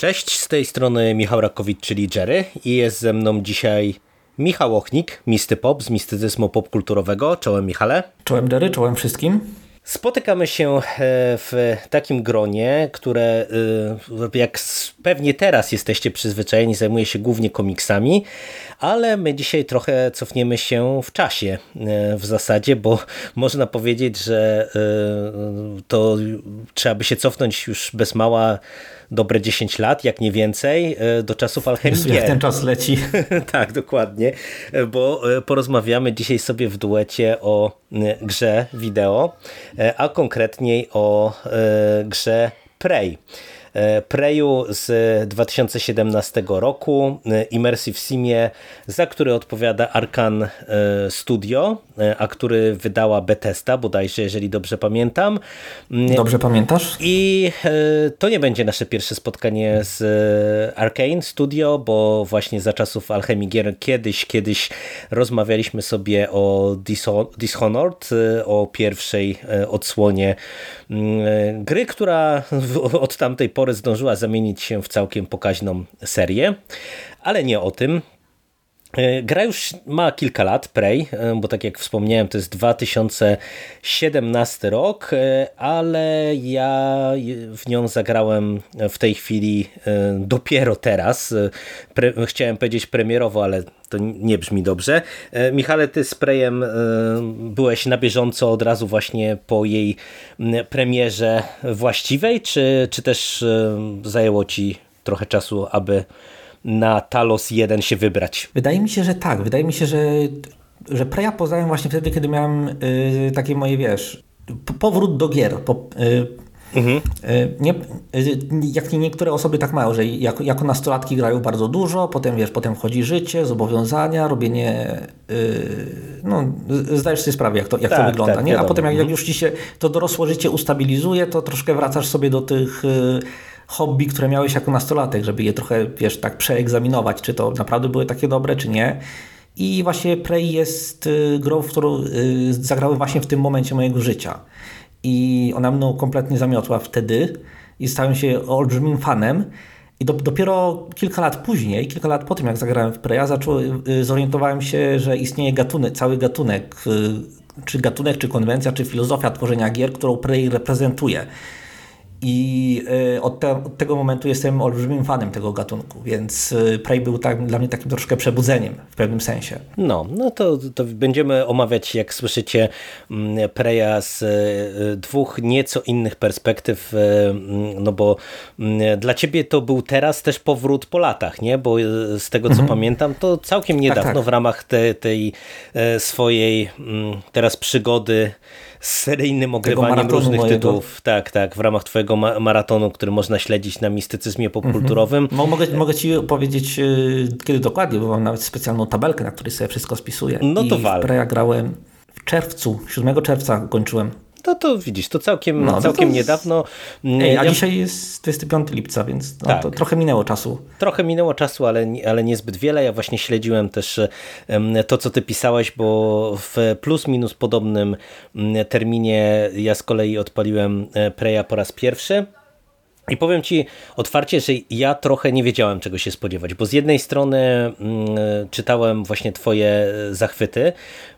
Cześć, z tej strony Michał Rakowicz, czyli Jerry i jest ze mną dzisiaj Michał Ochnik, Misty Pop z mistycyzmu popkulturowego. Czołem Michale. Czołem Jerry, czołem wszystkim. Spotykamy się e, w takim gronie, które e, jak pewnie teraz jesteście przyzwyczajeni, zajmuje się głównie komiksami, ale my dzisiaj trochę cofniemy się w czasie e, w zasadzie, bo można powiedzieć, że to trzeba by się cofnąć już bez mała dobre 10 lat, jak nie więcej, e, do czasów alchemii. Jak ten czas leci. tak, dokładnie, e, bo e, porozmawiamy dzisiaj sobie w duecie o grze wideo, a konkretniej o grze Prey. E, Preju z 2017 roku, e, Immersive Simie, za który odpowiada Arkan e, Studio, a który wydała Bethesda bodajże, jeżeli dobrze pamiętam. Dobrze pamiętasz? I to nie będzie nasze pierwsze spotkanie z Arkane Studio, bo właśnie za czasów Alchemii Gier kiedyś, kiedyś rozmawialiśmy sobie o Dishonored, o pierwszej odsłonie mm, gry, która od tamtej pory pory zdążyła zamienić się w całkiem pokaźną serię, ale nie o tym. E, gra już ma kilka lat, Prey, e, bo tak jak wspomniałem, to jest 2017 rok, e, ale ja w nią zagrałem w tej chwili dopiero teraz. Pre chciałem powiedzieć premierowo, ale to nie brzmi dobrze. Michale, ty z Preyem byłeś na bieżąco od razu właśnie po jej premierze właściwej, czy, czy też zajęło ci trochę czasu, aby na Talos 1 się wybrać? Wydaje mi się, że tak. Wydaje mi się, że, że Preya poznałem właśnie wtedy, kiedy miałem y, takie moje, wiesz, powrót do gier. Po, y, Mhm. Y, nie, y, jak niektóre osoby tak mają, że jako, jako nastolatki grają bardzo dużo, potem wiesz, potem wchodzi życie, zobowiązania, robienie, yy, no zdajesz sobie sprawę, jak to, jak tak, to wygląda, tak, nie? A potem jak, jak, mhm. już ci się to dorosłe życie ustabilizuje, to troszkę wracasz sobie do tych yy, hobby, które miałeś jako nastolatek, żeby je trochę, wiesz, tak przeegzaminować, czy to naprawdę były takie dobre, czy nie. I właśnie Prey jest grą, w którą zagrałem właśnie w tym momencie mojego życia. I ona mną kompletnie zamiotła wtedy i stałem się olbrzymim fanem. I do, dopiero kilka lat później, kilka lat po tym, jak zagrałem w Preya, y, zorientowałem się, że istnieje gatunek, cały gatunek, czy gatunek, czy konwencja, czy filozofia tworzenia gier, którą Prey reprezentuje. I e, od, te, od, tego momentu jestem olbrzymim fanem tego gatunku, więc e, Prey był tak, dla mnie takim troszkę przebudzeniem w pewnym sensie. No, no to, to będziemy omawiać, jak słyszycie, mm, Preya z e, dwóch nieco innych perspektyw, mm, no bo mm, dla ciebie to był teraz też powrót po latach, nie? Bo z tego, co mhm. pamiętam, to całkiem tak, niedawno tak, tak. w ramach te, tej swojej teraz przygody z seryjnym ogrywaniem różnych mojego. tytułów. Tak, tak, w ramach twojego ma maratonu, który można śledzić na mistycyzmie popkulturowym. Mhm. Mogę, mogę ci powiedzieć y, kiedy dokładnie, bo mam nawet specjalną tabelkę, na której sobie wszystko spisuję. No to wal. Ja grałem w czerwcu, 7 czerwca kończyłem no to widzisz, to całkiem, no, całkiem to niedawno. Ej, a ja... dzisiaj jest 25 lipca, więc no, tak. to trochę minęło czasu. Trochę minęło czasu, ale, ale niezbyt wiele. Ja właśnie śledziłem też to, co ty pisałeś, bo w plus minus podobnym terminie ja z kolei odpaliłem e, Preya po raz pierwszy. I powiem Ci otwarcie, że ja trochę nie wiedziałem czego się spodziewać, bo z jednej strony mm, czytałem właśnie Twoje zachwyty.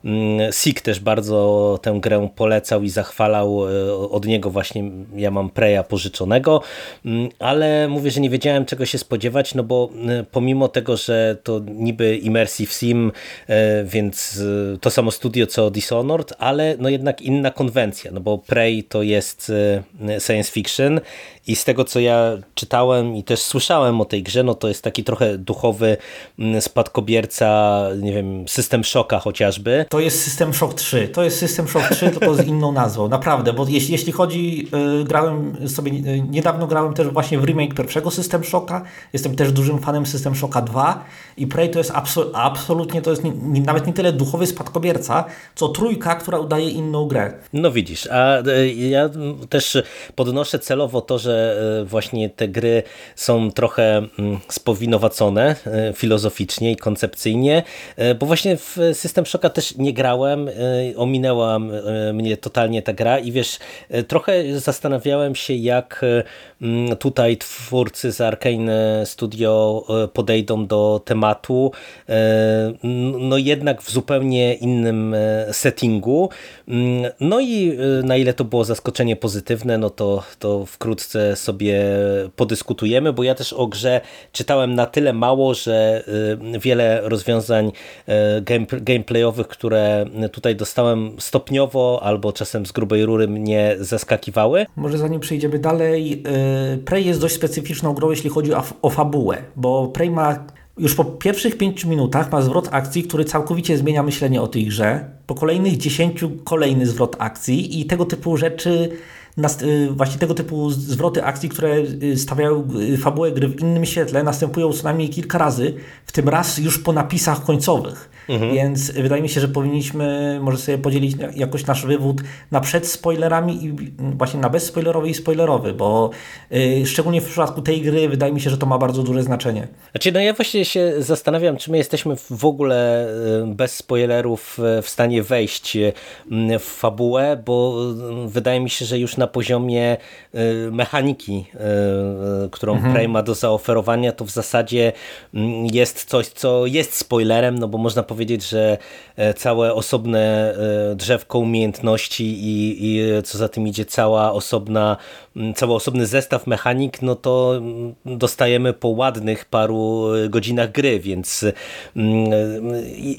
Mm, Sik też bardzo tę grę polecał i zachwalał. E, od niego właśnie ja mam Preya pożyczonego, mm, ale mówię, że nie wiedziałem czego się spodziewać, no bo e, pomimo tego, że to niby Immersive Sim, e, więc to samo studio co Dishonored, ale no jednak inna konwencja, no bo Prey to jest science fiction i z tego co ja czytałem i też słyszałem o tej grze, no to jest taki trochę duchowy mm, spadkobierca, nie wiem, System Shocka chociażby. To jest System Shock 3. To jest System Shock 3, tylko z inną nazwą. Naprawdę, bo jeśli, jeśli chodzi, yy, grałem sobie, yy, niedawno grałem też właśnie w remake pierwszego System Shocka. Jestem też dużym fanem System Shocka 2 i Prey to jest absol absolutnie, to jest nie, nie, nawet nie tyle duchowy spadkobierca, co trójka, która udaje inną grę. No widzisz, a y, ja też podnoszę celowo to, że właśnie te gry są trochę mm, spowinowacone filozoficznie i koncepcyjnie, bo właśnie w System Shocka też nie grałem, ominęła mnie totalnie ta gra i wiesz, trochę zastanawiałem się jak tutaj twórcy z Arkane Studio podejdą do tematu, no jednak w zupełnie innym settingu, mm, no i na ile to było zaskoczenie pozytywne, no to, to wkrótce sobie podyskutujemy, bo ja też o grze czytałem na tyle mało, że y, wiele rozwiązań y, gameplayowych, które tutaj dostałem stopniowo albo czasem z grubej rury mnie zaskakiwały. Może zanim przejdziemy dalej, Prey jest dość specyficzną grą, jeśli chodzi o, fabułę, bo Prey ma już po pierwszych pięciu minutach ma zwrot akcji, który całkowicie zmienia myślenie o tej grze. Po kolejnych dziesięciu kolejny zwrot akcji i tego typu rzeczy właśnie tego typu zwroty akcji, które y, stawiają y, fabułę gry w innym świetle, następują co najmniej kilka razy, w tym raz już po napisach końcowych. Mhm. Więc wydaje mi się, że powinniśmy może sobie podzielić jakoś nasz wywód na przed spoilerami i właśnie na bezspoilerowy i spoilerowy, bo szczególnie w przypadku tej gry wydaje mi się, że to ma bardzo duże znaczenie. Znaczy, no ja właśnie się zastanawiam, czy my jesteśmy w ogóle bez spoilerów w stanie wejść w fabułę, bo wydaje mi się, że już na poziomie y, mechaniki, y, którą mhm. Prey ma do zaoferowania, to w zasadzie mm, jest coś, co jest spoilerem, no bo można powiedzieć, że e, całe osobne e, drzewko umiejętności i, i co za tym idzie cała osobna, mm, cały osobny zestaw mechanik, no to mm, dostajemy po ładnych paru e, godzinach gry, więc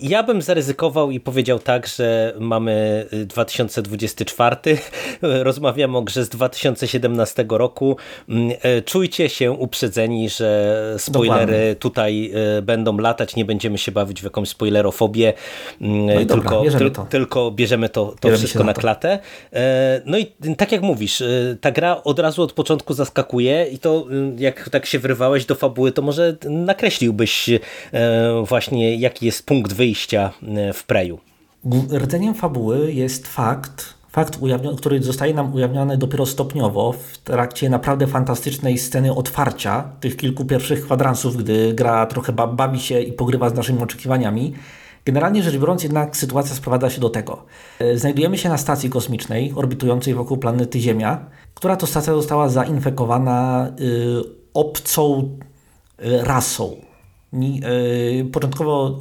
ja bym zaryzykował i powiedział tak, że mamy 2024, rozmawiamy o grze z 2017 roku. Czujcie się uprzedzeni, że spoilery Dokładnie. tutaj będą latać, nie będziemy się bawić w jakąś spoiler spoilerofobię, mm, no tylko, dobra, bierzemy to. tylko bierzemy to, to wszystko na, na klatę. E, no i tak jak mówisz, e, ta gra od razu od początku zaskakuje i to mm, jak tak się wrywałeś do fabuły, to może nakreśliłbyś e, właśnie jaki jest punkt wyjścia w Preju. Rdzeniem fabuły jest fakt, fakt, który zostaje nam ujawniony dopiero stopniowo w trakcie naprawdę fantastycznej sceny otwarcia tych kilku pierwszych kwadransów, gdy gra trochę bawi się i pogrywa z naszymi oczekiwaniami. Generalnie rzecz biorąc, jednak sytuacja sprowadza się do tego. E, znajdujemy się na stacji kosmicznej orbitującej wokół planety Ziemia, która to stacja została zainfekowana y, obcą y, rasą. Y, początkowo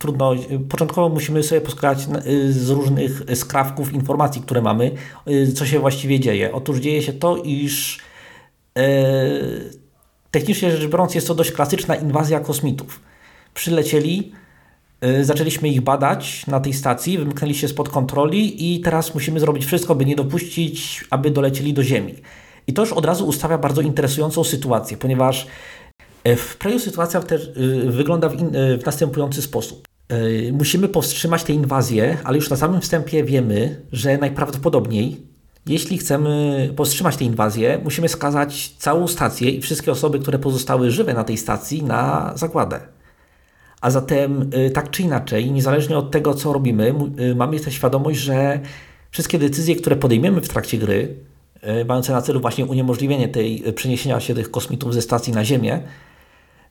trudno, początkowo musimy sobie poskładać y, z różnych skrawków informacji, które mamy, y, co się właściwie dzieje. Otóż dzieje się to, iż e, technicznie rzecz biorąc jest to dość klasyczna inwazja kosmitów. Przylecieli, e, zaczęliśmy ich badać na tej stacji, wymknęli się spod kontroli i teraz musimy zrobić wszystko, by nie dopuścić, aby dolecieli do Ziemi. I to już od razu ustawia bardzo interesującą sytuację, ponieważ w Preju sytuacja wygląda w, in, w następujący sposób. E, musimy powstrzymać tę inwazję, ale już na samym wstępie wiemy, że najprawdopodobniej, jeśli chcemy powstrzymać tę inwazję, musimy skazać całą stację i wszystkie osoby, które pozostały żywe na tej stacji, na zagładę. A zatem, e, tak czy inaczej, niezależnie od tego, co robimy, e, mamy tę świadomość, że wszystkie decyzje, które podejmiemy w trakcie gry, mające na celu właśnie uniemożliwienie tej przeniesienia się tych kosmitów ze stacji na Ziemię,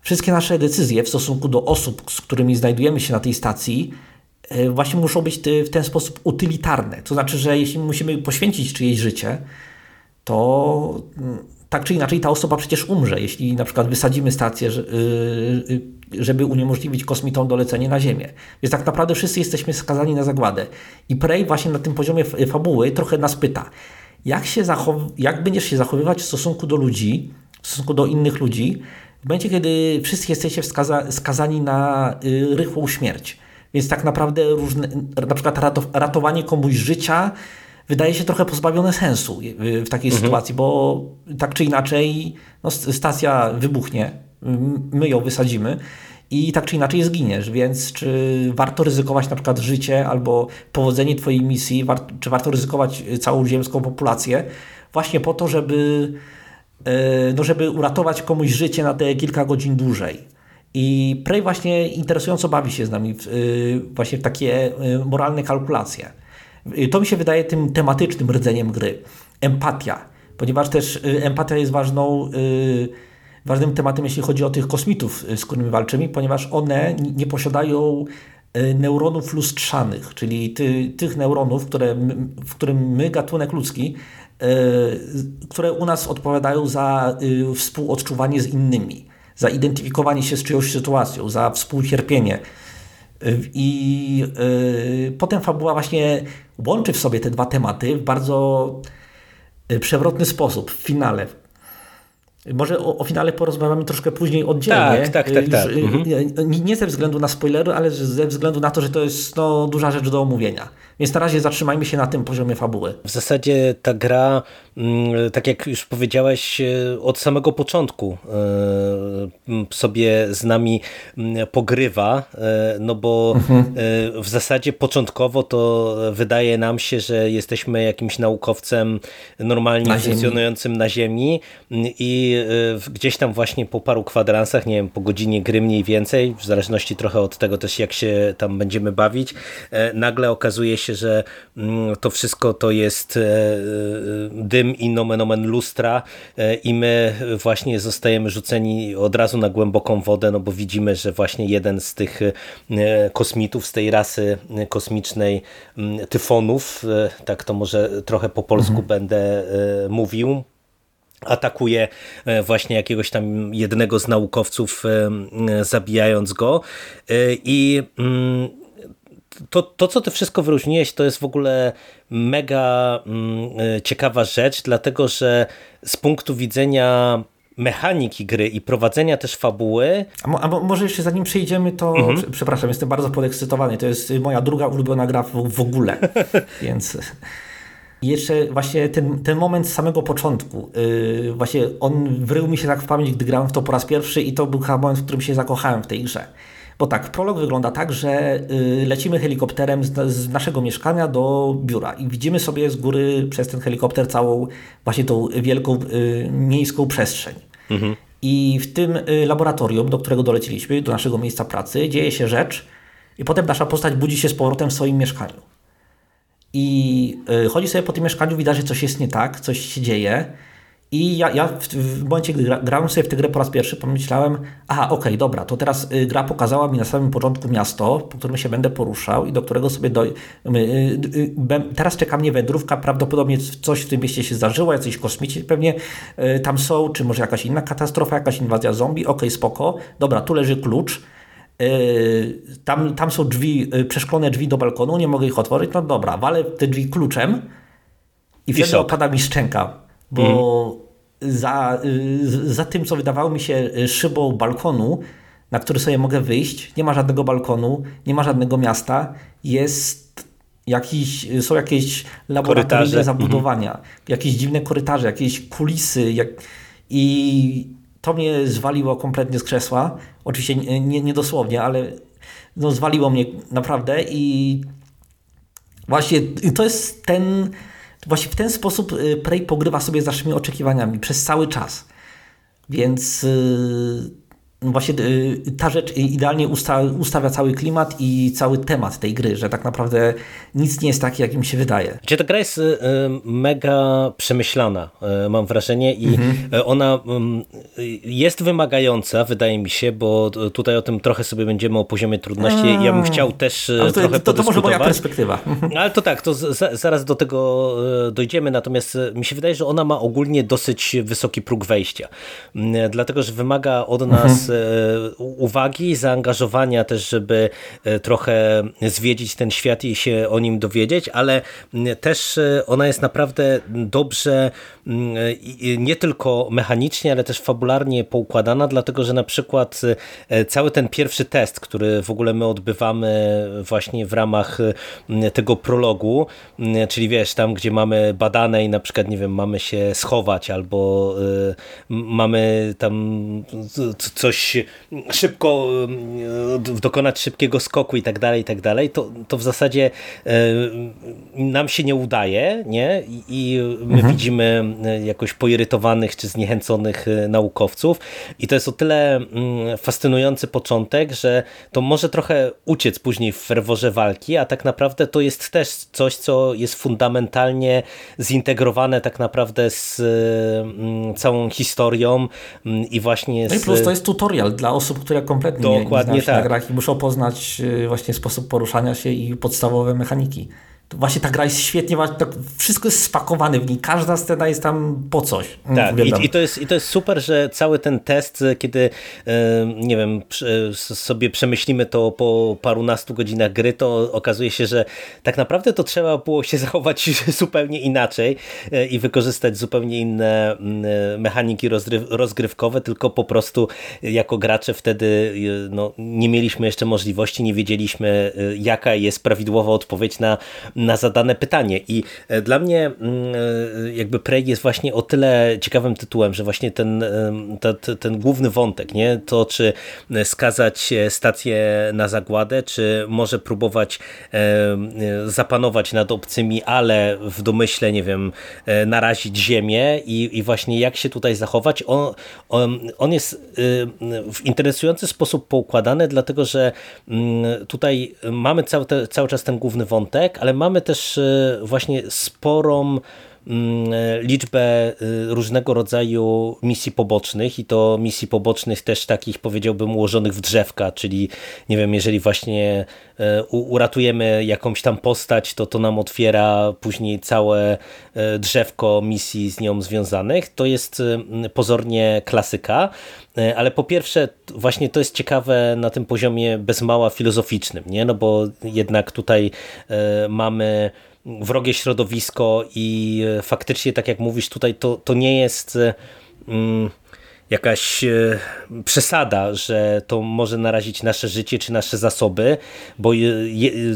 Wszystkie nasze decyzje w stosunku do osób, z którymi znajdujemy się na tej stacji, e, właśnie muszą być w ten sposób utylitarne. To znaczy, że jeśli musimy poświęcić czyjeś życie, to mm, tak czy inaczej ta osoba przecież umrze, jeśli na przykład wysadzimy stację, y, y, żeby uniemożliwić kosmitom dolecenie na Ziemię. Więc tak naprawdę wszyscy jesteśmy skazani na zagładę. I Prey właśnie na tym poziomie fabuły trochę nas pyta, jak, się jak będziesz się zachowywać w stosunku do ludzi, w stosunku do innych ludzi, w momencie, kiedy wszyscy jesteście wskaza skazani na y, rychłą śmierć. Więc tak naprawdę różne, na przykład ratowanie komuś życia wydaje się trochę pozbawione sensu y, w takiej mhm. sytuacji, bo tak czy inaczej no, stacja wybuchnie, my ją wysadzimy i tak czy inaczej zginiesz, więc czy warto ryzykować na przykład życie albo powodzenie Twojej misji, czy warto ryzykować całą ziemską populację właśnie po to, żeby no żeby uratować komuś życie na te kilka godzin dłużej. I Prey właśnie interesująco bawi się z nami w, e, właśnie w takie e, moralne kalkulacje. To mi się wydaje tym tematycznym rdzeniem gry. Empatia. ponieważ też empatia jest ważną, ważnym tematem, jeśli chodzi o tych kosmitów, z którymi walczymy, ponieważ one nie posiadają neuronów lustrzanych, czyli ty, tych neuronów, które, w którym my, gatunek ludzki, które u nas odpowiadają za współodczuwanie z innymi, za identyfikowanie się z czyjąś sytuacją, za współcierpienie. I yy, potem fabuła właśnie łączy w sobie te dwa tematy w bardzo przewrotny sposób w finale. Może o, o, finale porozmawiamy troszkę później oddzielnie. Tak, tak, tak. tak. Mhm. Nie ze względu na spoilery, ale ze względu na to, że to jest no, duża rzecz do omówienia. Więc na razie zatrzymajmy się na tym poziomie fabuły. W zasadzie ta gra, mm, tak jak już powiedziałeś, e, od samego początku e, sobie z nami pogrywa, e, no bo mhm. w zasadzie początkowo to wydaje nam się, że jesteśmy jakimś naukowcem normalnie na funkcjonującym ziemi. na Ziemi i gdzieś tam właśnie po paru kwadransach, nie wiem, po godzinie gry mniej więcej, w zależności trochę od tego też jak się tam będziemy bawić, nagle okazuje się, się, że mm, to wszystko to jest e, e, dym i nomen omen lustra e, i my właśnie zostajemy rzuceni od razu na głęboką wodę, no bo widzimy, że właśnie jeden z tych kosmitów z tej rasy kosmicznej mm, tyfonów, tak to może trochę po polsku mhm. będę mówił, atakuje właśnie jakiegoś tam jednego z naukowców, zabijając go. I mm, to, to, co ty wszystko wyróżniłeś, to jest w ogóle mega mm, e, ciekawa rzecz, dlatego że z punktu widzenia mechaniki gry i prowadzenia też fabuły. A, mo, może jeszcze zanim przejdziemy, to mhm. przepraszam, jestem bardzo podekscytowany. To jest moja druga ulubiona gra w, w ogóle. Więc jeszcze właśnie ten, ten moment z samego początku, yy, właśnie on wrył mi się tak w pamięć, gdy grałem w to po raz pierwszy i to był chyba moment, w którym się zakochałem w tej grze. Bo tak, prolog wygląda tak, że y, lecimy helikopterem z, naszego mieszkania do biura i widzimy sobie z góry przez ten helikopter całą właśnie tą wielką y, miejską przestrzeń. Mhm. I w tym y, laboratorium, do którego doleciliśmy, do naszego miejsca pracy, dzieje się rzecz i potem nasza postać budzi się z powrotem w swoim mieszkaniu. I chodzi sobie po tym mieszkaniu, widać, że coś jest nie tak, coś się dzieje i ja, ja w, w, momencie, gdy gra, grałem sobie w tę grę po raz pierwszy, pomyślałem, aha, okej, okay, dobra, to teraz y, gra pokazała mi na samym początku miasto, po którym się będę poruszał i do którego sobie do, y, y, teraz czeka mnie wędrówka, prawdopodobnie coś w tym mieście się zdarzyło, jacyś kosmici pewnie tam są, czy może jakaś inna katastrofa, jakaś inwazja zombie, okej, okay, spoko, dobra, tu leży klucz, tam, tam są drzwi, przeszklone drzwi do balkonu, nie mogę ich otworzyć, no dobra, walę te drzwi kluczem i wtedy opada mi szczęka bo mm. Za, y, za tym, co wydawało mi się szybą balkonu, na który sobie mogę wyjść, nie ma żadnego balkonu, nie ma żadnego miasta, jest jakiś, są jakieś laboratoryjne korytarze. zabudowania, mhm. jakieś dziwne korytarze, jakieś kulisy jak... i to mnie zwaliło kompletnie z krzesła. Oczywiście nie, nie, nie dosłownie, ale no, zwaliło mnie naprawdę i właśnie to jest ten Właśnie w ten sposób y, Prey pogrywa sobie z naszymi oczekiwaniami przez cały czas. Więc y, właśnie y, ta rzecz idealnie usta ustawia cały klimat i cały temat tej gry, że tak naprawdę nic nie jest takie, jak mi się wydaje. Gdzie ta gra jest y, mega przemyślana, y, mam wrażenie, i mhm. ona mm, jest wymagająca, wydaje mi się, bo tutaj o tym trochę sobie będziemy o poziomie trudności. Ja bym chciał też Ale to, trochę to, to może moja perspektywa. Ale to tak, to zaraz do tego dojdziemy, natomiast mi się wydaje, że ona ma ogólnie dosyć wysoki próg wejścia, mm, dlatego, że wymaga od nas mhm E, uwagi, zaangażowania też, żeby e, trochę zwiedzić ten świat i się o nim dowiedzieć, ale też e, ona jest naprawdę dobrze nie tylko mechanicznie, ale też fabularnie poukładana, dlatego że na przykład cały ten pierwszy test, który w ogóle my odbywamy właśnie w ramach tego prologu, czyli wiesz, tam gdzie mamy badane i na przykład, nie wiem, mamy się schować albo mamy tam coś jakoś szybko dokonać szybkiego skoku i tak dalej, i tak dalej, to, to w zasadzie nam się nie udaje, nie? I my mhm. widzimy jakoś poirytowanych czy zniechęconych naukowców i to jest o tyle fascynujący początek, że to może trochę uciec później w ferworze walki, a tak naprawdę to jest też coś, co jest fundamentalnie zintegrowane tak naprawdę z mm, całą historią mm, i właśnie z... No i plus to jest tutorial dla osób, które kompletnie Dokładnie nie znają tak. na grach i muszą poznać y, właśnie sposób poruszania się i podstawowe mechaniki właśnie ta gra jest świetnie, wszystko jest spakowane w niej, każda scena jest tam po coś. Tak, i, i, to jest, i to jest super, że cały ten test, kiedy nie wiem, sobie przemyślimy to po parunastu godzinach gry, to okazuje się, że tak naprawdę to trzeba było się zachować zupełnie inaczej e, i wykorzystać zupełnie inne mechaniki rozgrywkowe, tylko po prostu jako gracze wtedy e, no, nie mieliśmy jeszcze możliwości, nie wiedzieliśmy e, jaka jest prawidłowa odpowiedź na na zadane pytanie. I e, dla mnie mm, e, jakby Prey jest właśnie o tyle ciekawym tytułem, że właśnie ten, ten, ten główny wątek, nie? to czy skazać stację na zagładę, czy może próbować zapanować nad obcymi, ale w domyśle, nie wiem, e, narazić ziemię i, i właśnie jak się tutaj zachować. On, on, on jest w interesujący sposób poukładany, dlatego że mm, tutaj mamy cały, cały czas ten główny wątek, ale mamy mamy też e, właśnie sporą liczbę e, różnego rodzaju misji pobocznych i to misji pobocznych też takich powiedziałbym ułożonych w drzewka, czyli nie wiem, jeżeli właśnie uratujemy jakąś tam postać, to to nam otwiera później całe drzewko misji z nią związanych. To jest pozornie klasyka, ale po pierwsze właśnie to jest ciekawe na tym poziomie bez mała filozoficznym, nie? no bo jednak tutaj mamy wrogie środowisko i faktycznie, tak jak mówisz tutaj, to, to nie jest mm, jakaś e, przesada, że to może narazić nasze życie czy nasze zasoby, bo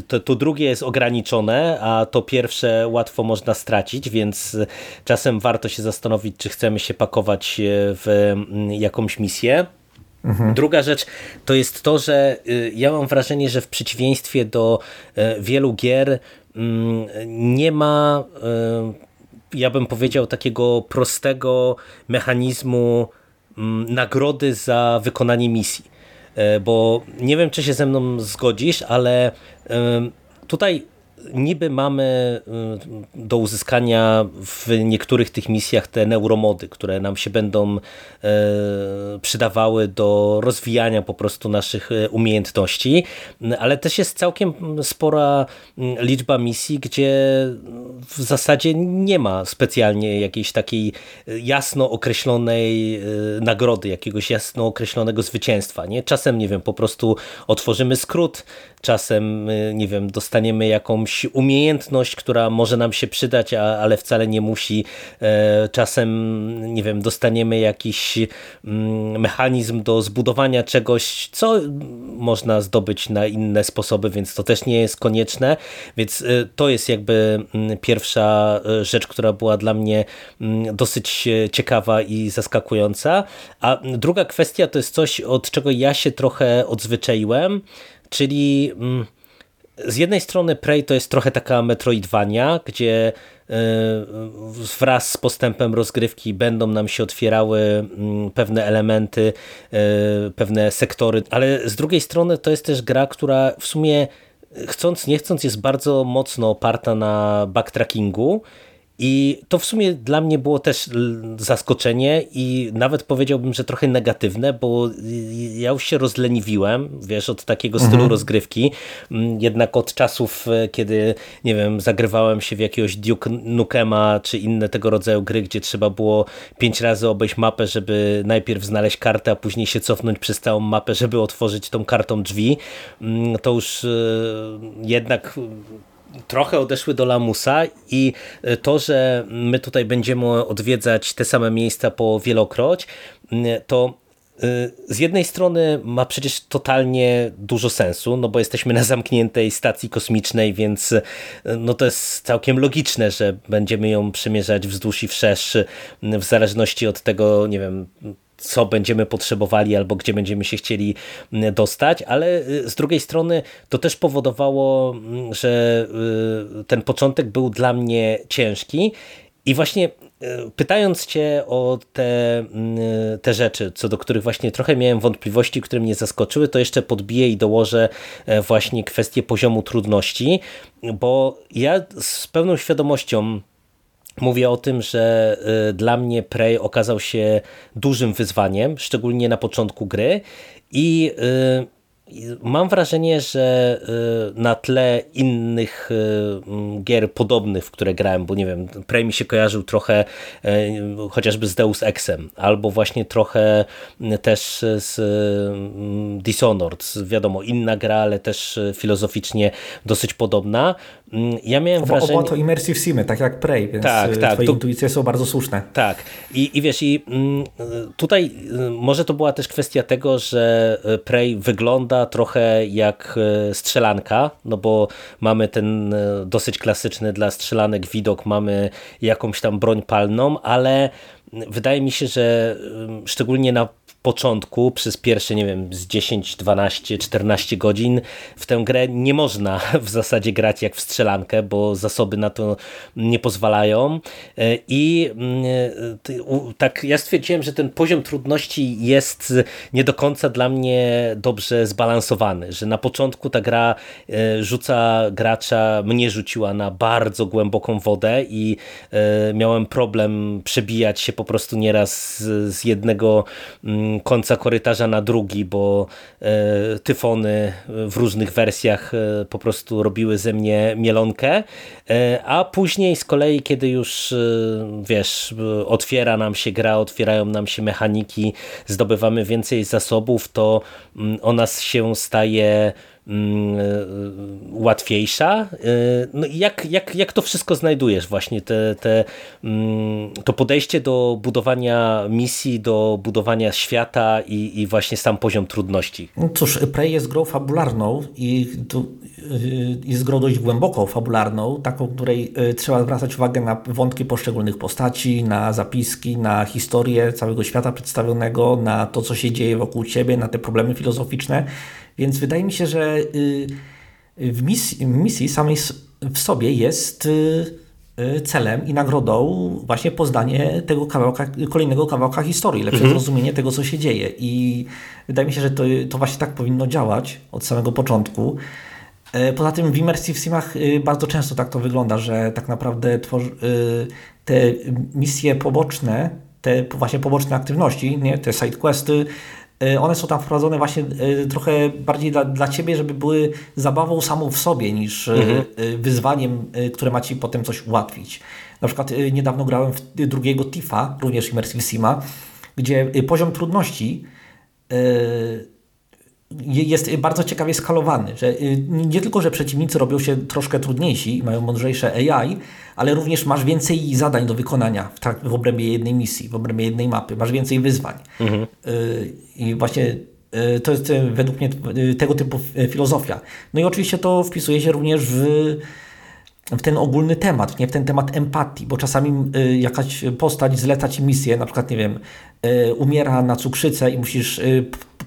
to, to, drugie jest ograniczone, a to pierwsze łatwo można stracić, więc czasem warto się zastanowić, czy chcemy się pakować e, w mm, jakąś misję. Mhm. Druga rzecz to jest to, że ja mam wrażenie, że w przeciwieństwie do e, wielu gier nie ma, ja bym powiedział, takiego prostego mechanizmu Mm, nagrody za wykonanie misji. E, bo nie wiem, czy się ze mną zgodzisz, ale tutaj niby mamy y, do uzyskania w niektórych tych misjach te neuromody, które nam się będą e, przydawały do rozwijania po prostu naszych e, umiejętności, ale też jest całkiem spora liczba misji, gdzie w zasadzie nie ma specjalnie jakiejś takiej jasno określonej nagrody, jakiegoś jasno określonego zwycięstwa. Nie? Czasem, nie wiem, po prostu otworzymy skrót, czasem, nie wiem, dostaniemy jakąś jakąś umiejętność, która może nam się przydać, a, ale wcale nie musi. E, czasem, nie wiem, dostaniemy jakiś mm, mechanizm do zbudowania czegoś, co można zdobyć na inne sposoby, więc to też nie jest konieczne. Więc e, to jest jakby mm, pierwsza e, rzecz, która była dla mnie mm, dosyć ciekawa i zaskakująca. A druga kwestia to jest coś, od czego ja się trochę odzwyczaiłem, czyli z jednej strony Prey to jest trochę taka Metroidvania, gdzie e, wraz z postępem rozgrywki będą nam się otwierały mm, pewne elementy, e, pewne sektory, ale z drugiej strony to jest też gra, która w sumie chcąc nie chcąc jest bardzo mocno oparta na backtrackingu i to w sumie dla mnie było też zaskoczenie i nawet powiedziałbym, że trochę negatywne, bo ja już się rozleniwiłem, wiesz, od takiego stylu mhm. rozgrywki. Mm, jednak od czasów, e, kiedy, nie wiem, zagrywałem się w jakiegoś Duke Nukema czy inne tego rodzaju gry, gdzie trzeba było pięć razy obejść mapę, żeby najpierw znaleźć kartę, a później się cofnąć przez całą mapę, żeby otworzyć tą kartą drzwi. Mm, to już e, jednak trochę odeszły do lamusa i e, to, że my tutaj będziemy odwiedzać te same miejsca po wielokroć, to e, z jednej strony ma przecież totalnie dużo sensu, no bo jesteśmy na zamkniętej stacji kosmicznej, więc e, no to jest całkiem logiczne, że będziemy ją przemierzać wzdłuż i wszerz w zależności od tego, nie wiem, co będziemy potrzebowali albo gdzie będziemy się chcieli dostać, ale z drugiej strony to też powodowało, że ten początek był dla mnie ciężki. I właśnie e, pytając Cię o te, mm, te rzeczy, co do których właśnie trochę miałem wątpliwości, które mnie zaskoczyły, to jeszcze podbiję i dołożę e, właśnie kwestię poziomu trudności, bo ja z pełną świadomością Mówię o tym, że e, dla mnie Prey okazał się dużym wyzwaniem, szczególnie na początku gry i Mam wrażenie, że y, na tle innych y, mm, gier podobnych, w które grałem, bo nie wiem, Prey mi się kojarzył trochę y, chociażby z Deus Exem, albo właśnie trochę też z mm, Dishonored, wiadomo, inna gra, ale też filozoficznie dosyć podobna. Mm, ja miałem Oba, wrażenie... Oba to immersive simy, tak jak Prey, więc tak, tak, twoje to... intuicje są bardzo słuszne. Tak. I, i wiesz, i tutaj może to była też kwestia tego, że Prey wygląda trochę jak e, strzelanka, no bo mamy ten e, dosyć klasyczny dla strzelanek widok, mamy jakąś tam broń palną, ale wydaje mi się, że szczególnie na początku, przez pierwsze, nie wiem, z 10, 12, 14 godzin w tę grę nie można w zasadzie grać jak w strzelankę, bo zasoby na to nie pozwalają. E, i mm, e, tak ja stwierdziłem, że ten poziom trudności jest nie do końca dla mnie dobrze zbalansowany, że na początku ta gra e, rzuca gracza, mnie rzuciła na bardzo głęboką wodę i miałem problem przebijać się po prostu nieraz z jednego mm, końca korytarza na drugi, bo e, tyfony w różnych wersjach e, po prostu robiły ze mnie mielonkę, e, a później z kolei, kiedy już wiesz, otwiera nam się gra, otwierają nam się mechaniki, zdobywamy więcej zasobów, to mm, ona się staje łatwiejsza. E, no jak, jak, jak to wszystko znajdujesz właśnie, te, te, mm, to podejście do budowania misji, do budowania świata i, i właśnie sam poziom trudności? No cóż, Prey jest grą fabularną i tu y, jest grą dość głęboką fabularną, taką, której trzeba zwracać uwagę na wątki poszczególnych postaci, na zapiski, na historię całego świata przedstawionego, na to, co się dzieje wokół ciebie, na te problemy filozoficzne. Więc wydaje mi się, że y, w misji, misji samej w sobie jest y, y, celem i nagrodą właśnie poznanie tego kawałka, kolejnego kawałka historii, lepsze mhm. zrozumienie tego, co się dzieje. I wydaje mi się, że to, to właśnie tak powinno działać od samego początku. E, poza tym w Immersive Simach bardzo często tak to wygląda, że tak naprawdę te misje poboczne, te właśnie poboczne aktywności, nie, te sidequesty one są tam wprowadzone właśnie e, trochę bardziej dla, dla Ciebie, żeby były zabawą samą w sobie niż e, mhm. wyzwaniem, które ma Ci potem coś ułatwić. Na przykład niedawno grałem w drugiego Tifa, również Immersive Sima, gdzie poziom trudności jest bardzo ciekawie skalowany, że nie tylko, że przeciwnicy robią się troszkę trudniejsi i mają mądrzejsze AI, ale również masz więcej zadań do wykonania w, tak, w obrębie jednej misji, w obrębie jednej mapy, masz więcej wyzwań. Mhm. Y, I właśnie y, to jest y, według mnie tego typu filozofia. No i oczywiście to wpisuje się również w, w ten ogólny temat, nie w ten temat empatii, bo czasami jakaś postać zleca ci misję, na przykład, nie wiem, umiera na cukrzycę i musisz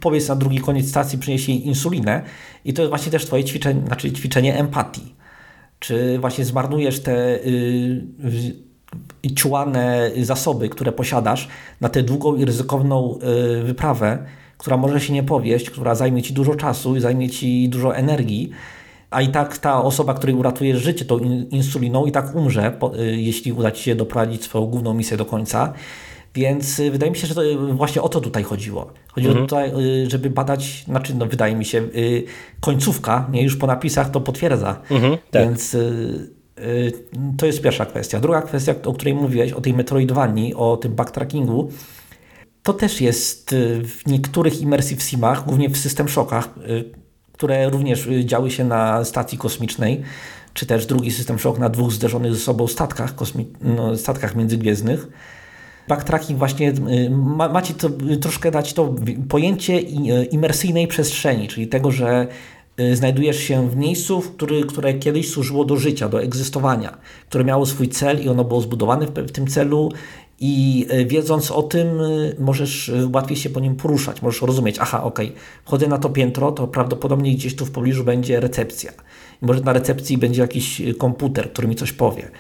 powiedz na drugi koniec stacji, przynieść jej insulinę i to jest właśnie też twoje ćwiczenie, znaczy ćwiczenie empatii czy właśnie zmarnujesz te y, ciłane zasoby, które posiadasz na tę długą i ryzykowną y, wyprawę, która może się nie powieść, która zajmie Ci dużo czasu i zajmie Ci dużo energii, a i tak ta osoba, której uratujesz życie tą insuliną i tak umrze, y, jeśli uda Ci się doprowadzić swoją główną misję do końca. Więc y, wydaje mi się, że to y, właśnie o to tutaj chodziło. Chodziło mhm. tutaj, y, żeby badać, znaczy no wydaje mi się, końcówka, nie już po napisach to potwierdza. Mhm, tak. Więc to jest pierwsza kwestia. Druga kwestia, o której mówiłeś, o tej Metroidvanii, o tym backtrackingu, to też jest w niektórych immersive simach, głównie w System Shockach, które również działy się na stacji kosmicznej, czy też drugi System Shock na dwóch zderzonych ze sobą statkach, no, statkach międzygwiezdnych backtracking właśnie y, ma, macie to, y, troszkę dać to pojęcie y, imersyjnej przestrzeni, czyli tego, że znajdujesz się w miejscu, który, które kiedyś służyło do życia, do egzystowania, które miało swój cel i ono było zbudowane w, w tym celu i wiedząc o tym, możesz łatwiej się po nim poruszać. Możesz rozumieć, aha, okej, okay, wchodzę na to piętro, to prawdopodobnie gdzieś tu w pobliżu będzie recepcja. I może na recepcji będzie jakiś komputer, który mi coś powie.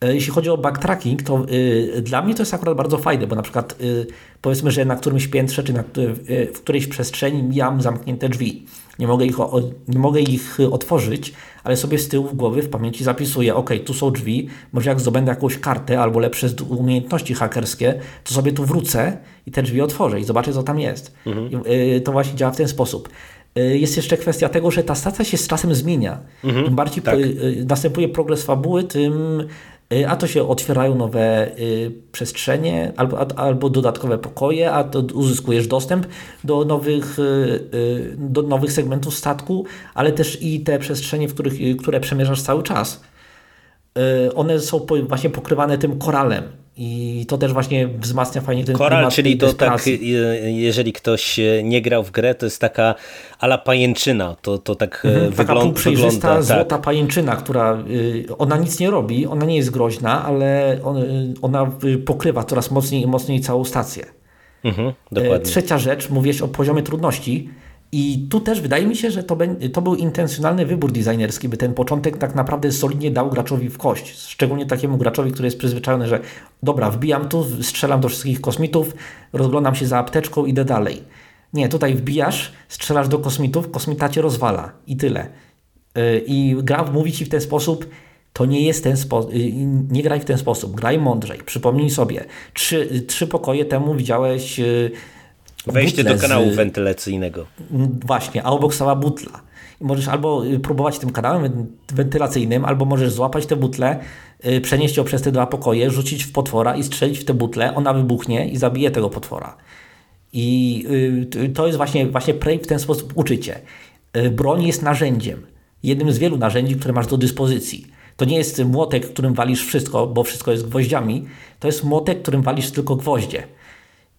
E, jeśli chodzi o backtracking, to y, dla mnie to jest akurat bardzo fajne, bo na przykład y, powiedzmy, że na którymś piętrze czy na, y, w którejś przestrzeni mijam zamknięte drzwi. Nie mogę, ich, nie mogę ich otworzyć, ale sobie z tyłu głowy w pamięci zapisuję, ok, tu są drzwi, może jak zdobędę jakąś kartę albo lepsze umiejętności hakerskie, to sobie tu wrócę i te drzwi otworzę i zobaczę, co tam jest. Mhm. I, to właśnie działa w ten sposób. Jest jeszcze kwestia tego, że ta stacja się z czasem zmienia. Mhm, Im bardziej tak. następuje progres fabuły, tym a to się otwierają nowe y, przestrzenie albo, albo dodatkowe pokoje, a to uzyskujesz dostęp do nowych, y, do nowych segmentów statku, ale też i te przestrzenie, w których, które przemierzasz cały czas. One są właśnie pokrywane tym koralem. I to też właśnie wzmacnia fajnie ten Koral, czyli to tak, jeżeli ktoś nie grał w grę, to jest taka ala pajęczyna, to, to tak e, mhm, wygląda. Taka półprzejrzysta, złota tak. pajęczyna, która y, ona nic nie robi, ona nie jest groźna, ale on, ona pokrywa coraz mocniej i mocniej całą stację. Mhm, dokładnie. Trzecia rzecz, mówisz o poziomie trudności. I tu też wydaje mi się, że to, to był intencjonalny wybór designerski, by ten początek tak naprawdę solidnie dał graczowi w kość. Szczególnie takiemu graczowi, który jest przyzwyczajony, że dobra, wbijam tu, strzelam do wszystkich kosmitów, rozglądam się za apteczką, idę dalej. Nie, tutaj wbijasz, strzelasz do kosmitów, kosmita cię rozwala i tyle. Y, I gra mówi ci w ten sposób, to nie jest ten sposób, y, nie graj w ten sposób, graj mądrzej. Przypomnij sobie, trzy, trzy pokoje temu widziałeś y, Wejście do kanału z... wentylacyjnego. Właśnie, a obok stała butla. I możesz albo próbować tym kanałem wentylacyjnym, albo możesz złapać tę butlę, przenieść ją przez te dwa pokoje, rzucić w potwora i strzelić w tę butlę, ona wybuchnie i zabije tego potwora. I to jest właśnie, właśnie Prey w ten sposób uczycie. Broń jest narzędziem. Jednym z wielu narzędzi, które masz do dyspozycji. To nie jest młotek, którym walisz wszystko, bo wszystko jest gwoździami. To jest młotek, którym walisz tylko gwoździe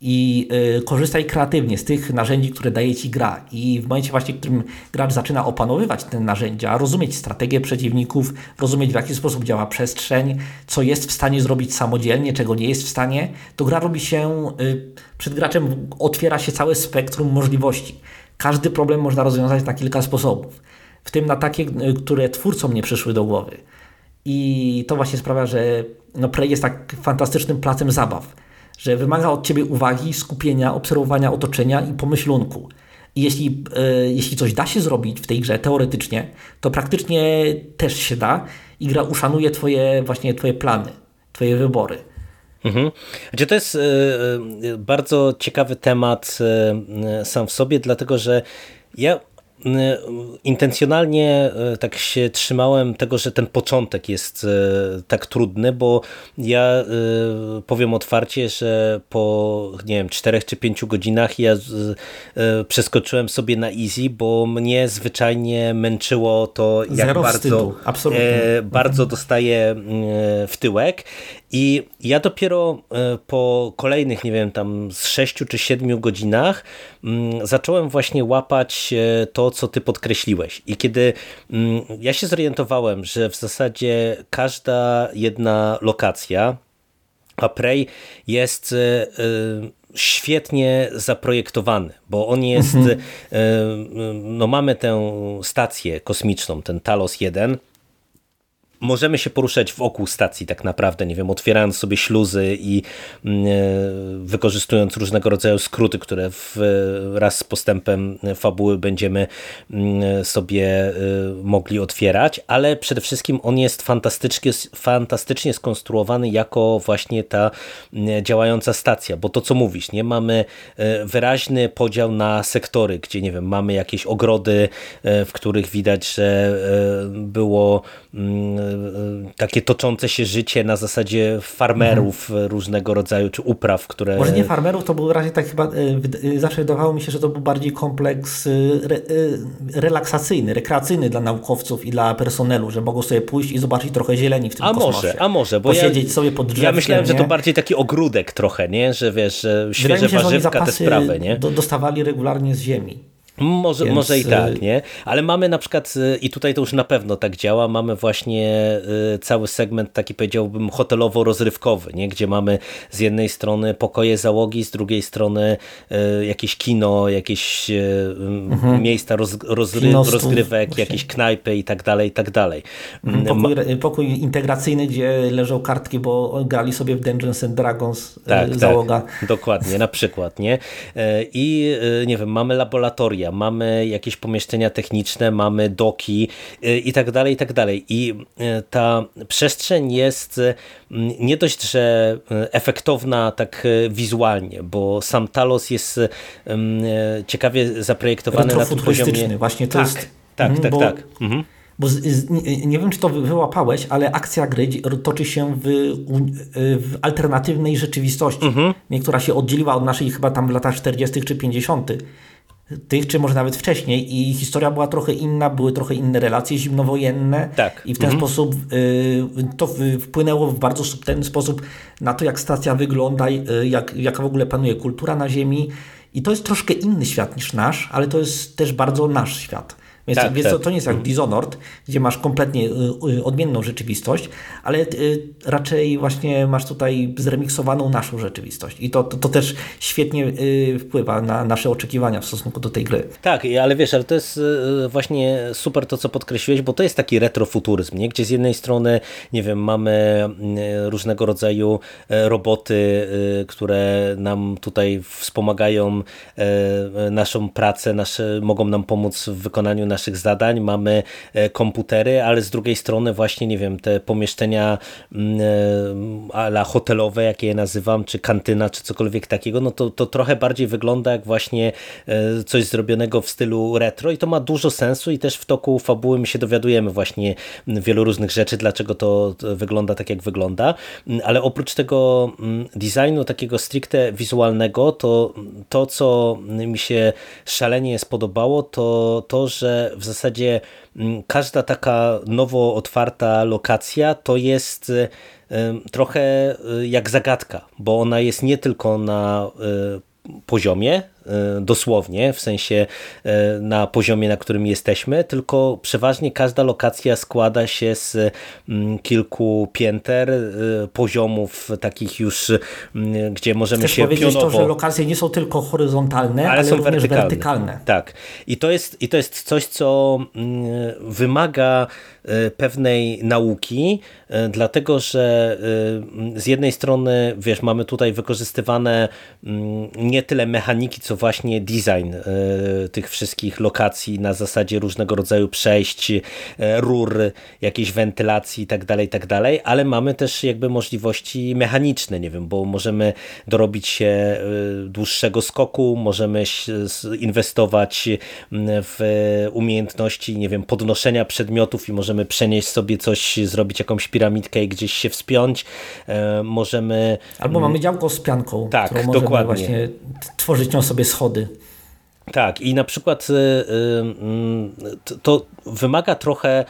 i y, korzystaj kreatywnie z tych narzędzi, które daje Ci gra. I w momencie właśnie, w którym gracz zaczyna opanowywać te narzędzia, rozumieć strategię przeciwników, rozumieć w jaki sposób działa przestrzeń, co jest w stanie zrobić samodzielnie, czego nie jest w stanie, to gra robi się, y, przed graczem otwiera się całe spektrum możliwości. Każdy problem można rozwiązać na kilka sposobów, w tym na takie, y, które twórcom nie przyszły do głowy. I to właśnie sprawia, że no, Prey jest tak fantastycznym placem zabaw że wymaga od ciebie uwagi, skupienia, obserwowania otoczenia i pomyślunku. I jeśli, e, jeśli coś da się zrobić w tej grze teoretycznie, to praktycznie też się da i gra uszanuje twoje właśnie twoje plany, twoje wybory. Mhm. To jest e, e, bardzo ciekawy temat sam w sobie, dlatego że ja intencjonalnie e, tak się trzymałem tego, że ten początek jest e, tak trudny, bo ja e, powiem otwarcie, że po nie wiem, 4 czy 5 godzinach ja przeskoczyłem sobie na easy, bo mnie zwyczajnie męczyło to, jak Zero bardzo, bardzo dostaję w tyłek i ja dopiero e, po kolejnych, nie wiem, tam z 6 czy 7 godzinach mm, zacząłem właśnie łapać e, to, co ty podkreśliłeś. I kiedy mm, ja się zorientowałem, że w zasadzie każda jedna lokacja, a Prey jest e, świetnie zaprojektowany, bo on jest, mhm. no mamy tę stację kosmiczną, ten Talos 1, możemy się poruszać wokół stacji tak naprawdę, nie wiem, otwierając sobie śluzy i mm, e, wykorzystując różnego rodzaju skróty, które wraz z postępem fabuły będziemy mm, sobie e, mogli otwierać, ale przede wszystkim on jest fantastycznie, fantastycznie skonstruowany jako właśnie ta mm, działająca stacja, bo to co mówisz, nie? Mamy e, wyraźny podział na sektory, gdzie nie wiem, mamy jakieś ogrody, w których widać, że było takie toczące się życie na zasadzie farmerów mhm. różnego rodzaju, czy upraw, które... Może nie farmerów, to był raczej tak chyba, e, e, zawsze wydawało mi się, że to był bardziej kompleks e, re, relaksacyjny, rekreacyjny dla naukowców i dla personelu, że mogą sobie pójść i zobaczyć trochę zieleni w tym a kosmosie. Może, a może, bo Posiedzieć ja, sobie pod drzewkiem. Ja myślałem, nie? że to bardziej taki ogródek trochę, nie? Że wiesz, że świeże się, warzywka, te sprawy, nie? dostawali regularnie z ziemi. Może, Więc... może i tak, nie? Ale mamy na przykład, i tutaj to już na pewno tak działa, mamy właśnie cały segment taki powiedziałbym hotelowo-rozrywkowy, nie? Gdzie mamy z jednej strony pokoje załogi, z drugiej strony jakieś kino, jakieś mhm. miejsca roz, rozry, rozgrywek, właśnie. jakieś knajpy i tak dalej, i tak dalej. Mhm, pokój, pokój integracyjny, gdzie leżą kartki, bo grali sobie w Dungeons and Dragons tak, załoga. Tak, dokładnie, na przykład, nie? I nie wiem, mamy laboratoria, mamy jakieś pomieszczenia techniczne, mamy doki y, i tak dalej, i tak dalej. I y, ta przestrzeń jest y, nie dość, że efektowna tak wizualnie, bo sam Talos jest ciekawie zaprojektowany na tym poziomie. Właśnie to tak, jest... Tak, mhm, tak, bo... tak. Mhm bo z, z, nie, nie, wiem, czy to wyłapałeś, ale akcja gry toczy się w, w alternatywnej rzeczywistości, mhm. która się oddzieliła od naszej chyba tam w latach 40. czy 50 tych, czy może nawet wcześniej i historia była trochę inna, były trochę inne relacje zimnowojenne tak. i w ten mhm. sposób y, to wpłynęło w bardzo subtelny sposób na to, jak stacja wygląda, y, jak, jaka w ogóle panuje kultura na Ziemi i to jest troszkę inny świat niż nasz, ale to jest też bardzo nasz świat. Więc, tak, więc tak. To, to nie jest jak Dishonored, gdzie masz kompletnie y, y, odmienną rzeczywistość, ale y, raczej właśnie masz tutaj zremiksowaną naszą rzeczywistość. I to, to, to też świetnie wpływa na nasze oczekiwania w stosunku do tej gry. Tak, ale wiesz, ale to jest właśnie super to, co podkreśliłeś, bo to jest taki retrofuturyzm, nie? gdzie z jednej strony, nie wiem, mamy różnego rodzaju roboty, które nam tutaj wspomagają naszą pracę, nasze, mogą nam pomóc w wykonaniu naszych zadań, mamy e, komputery, ale z drugiej strony właśnie, nie wiem, te pomieszczenia mm, e, ala hotelowe, jakie je nazywam, czy kantyna, czy cokolwiek takiego, no to, to trochę bardziej wygląda jak właśnie e, coś zrobionego w stylu retro i to ma dużo sensu i też w toku fabuły my się dowiadujemy właśnie wielu różnych rzeczy, dlaczego to wygląda tak, jak wygląda, mm, ale oprócz tego mm, designu takiego stricte wizualnego, to to, co mi się szalenie spodobało, to to, że w zasadzie mm, każda taka nowo otwarta lokacja to jest y, y, trochę y, jak zagadka, bo ona jest nie tylko na poziomie, E, dosłownie, w sensie e, na poziomie, na którym jesteśmy, tylko przeważnie każda lokacja składa się z mm, kilku pięter, e, poziomów takich już, gdzie możemy Chcesz się powiedzieć pionowo... to, że lokacje nie są tylko horyzontalne, ale, ale są również wertykalne. wertykalne. Tak. I to, jest, I to jest coś, co wymaga pewnej nauki, dlatego że z jednej strony, wiesz, mamy tutaj wykorzystywane nie tyle mechaniki, co właśnie design e, tych wszystkich lokacji na zasadzie różnego rodzaju przejść, e, rur, jakiejś wentylacji itd., tak itd., tak ale mamy też jakby możliwości mechaniczne, nie wiem, bo możemy dorobić się e, dłuższego skoku, możemy inwestować w umiejętności, nie wiem, podnoszenia przedmiotów i możemy przenieść sobie coś, zrobić jakąś piramidkę i gdzieś się wspiąć. Możemy... Albo mamy działko z pianką, tak, którą możemy dokładnie. właśnie tworzyć nią sobie schody. Tak, i na przykład y, y, to wymaga trochę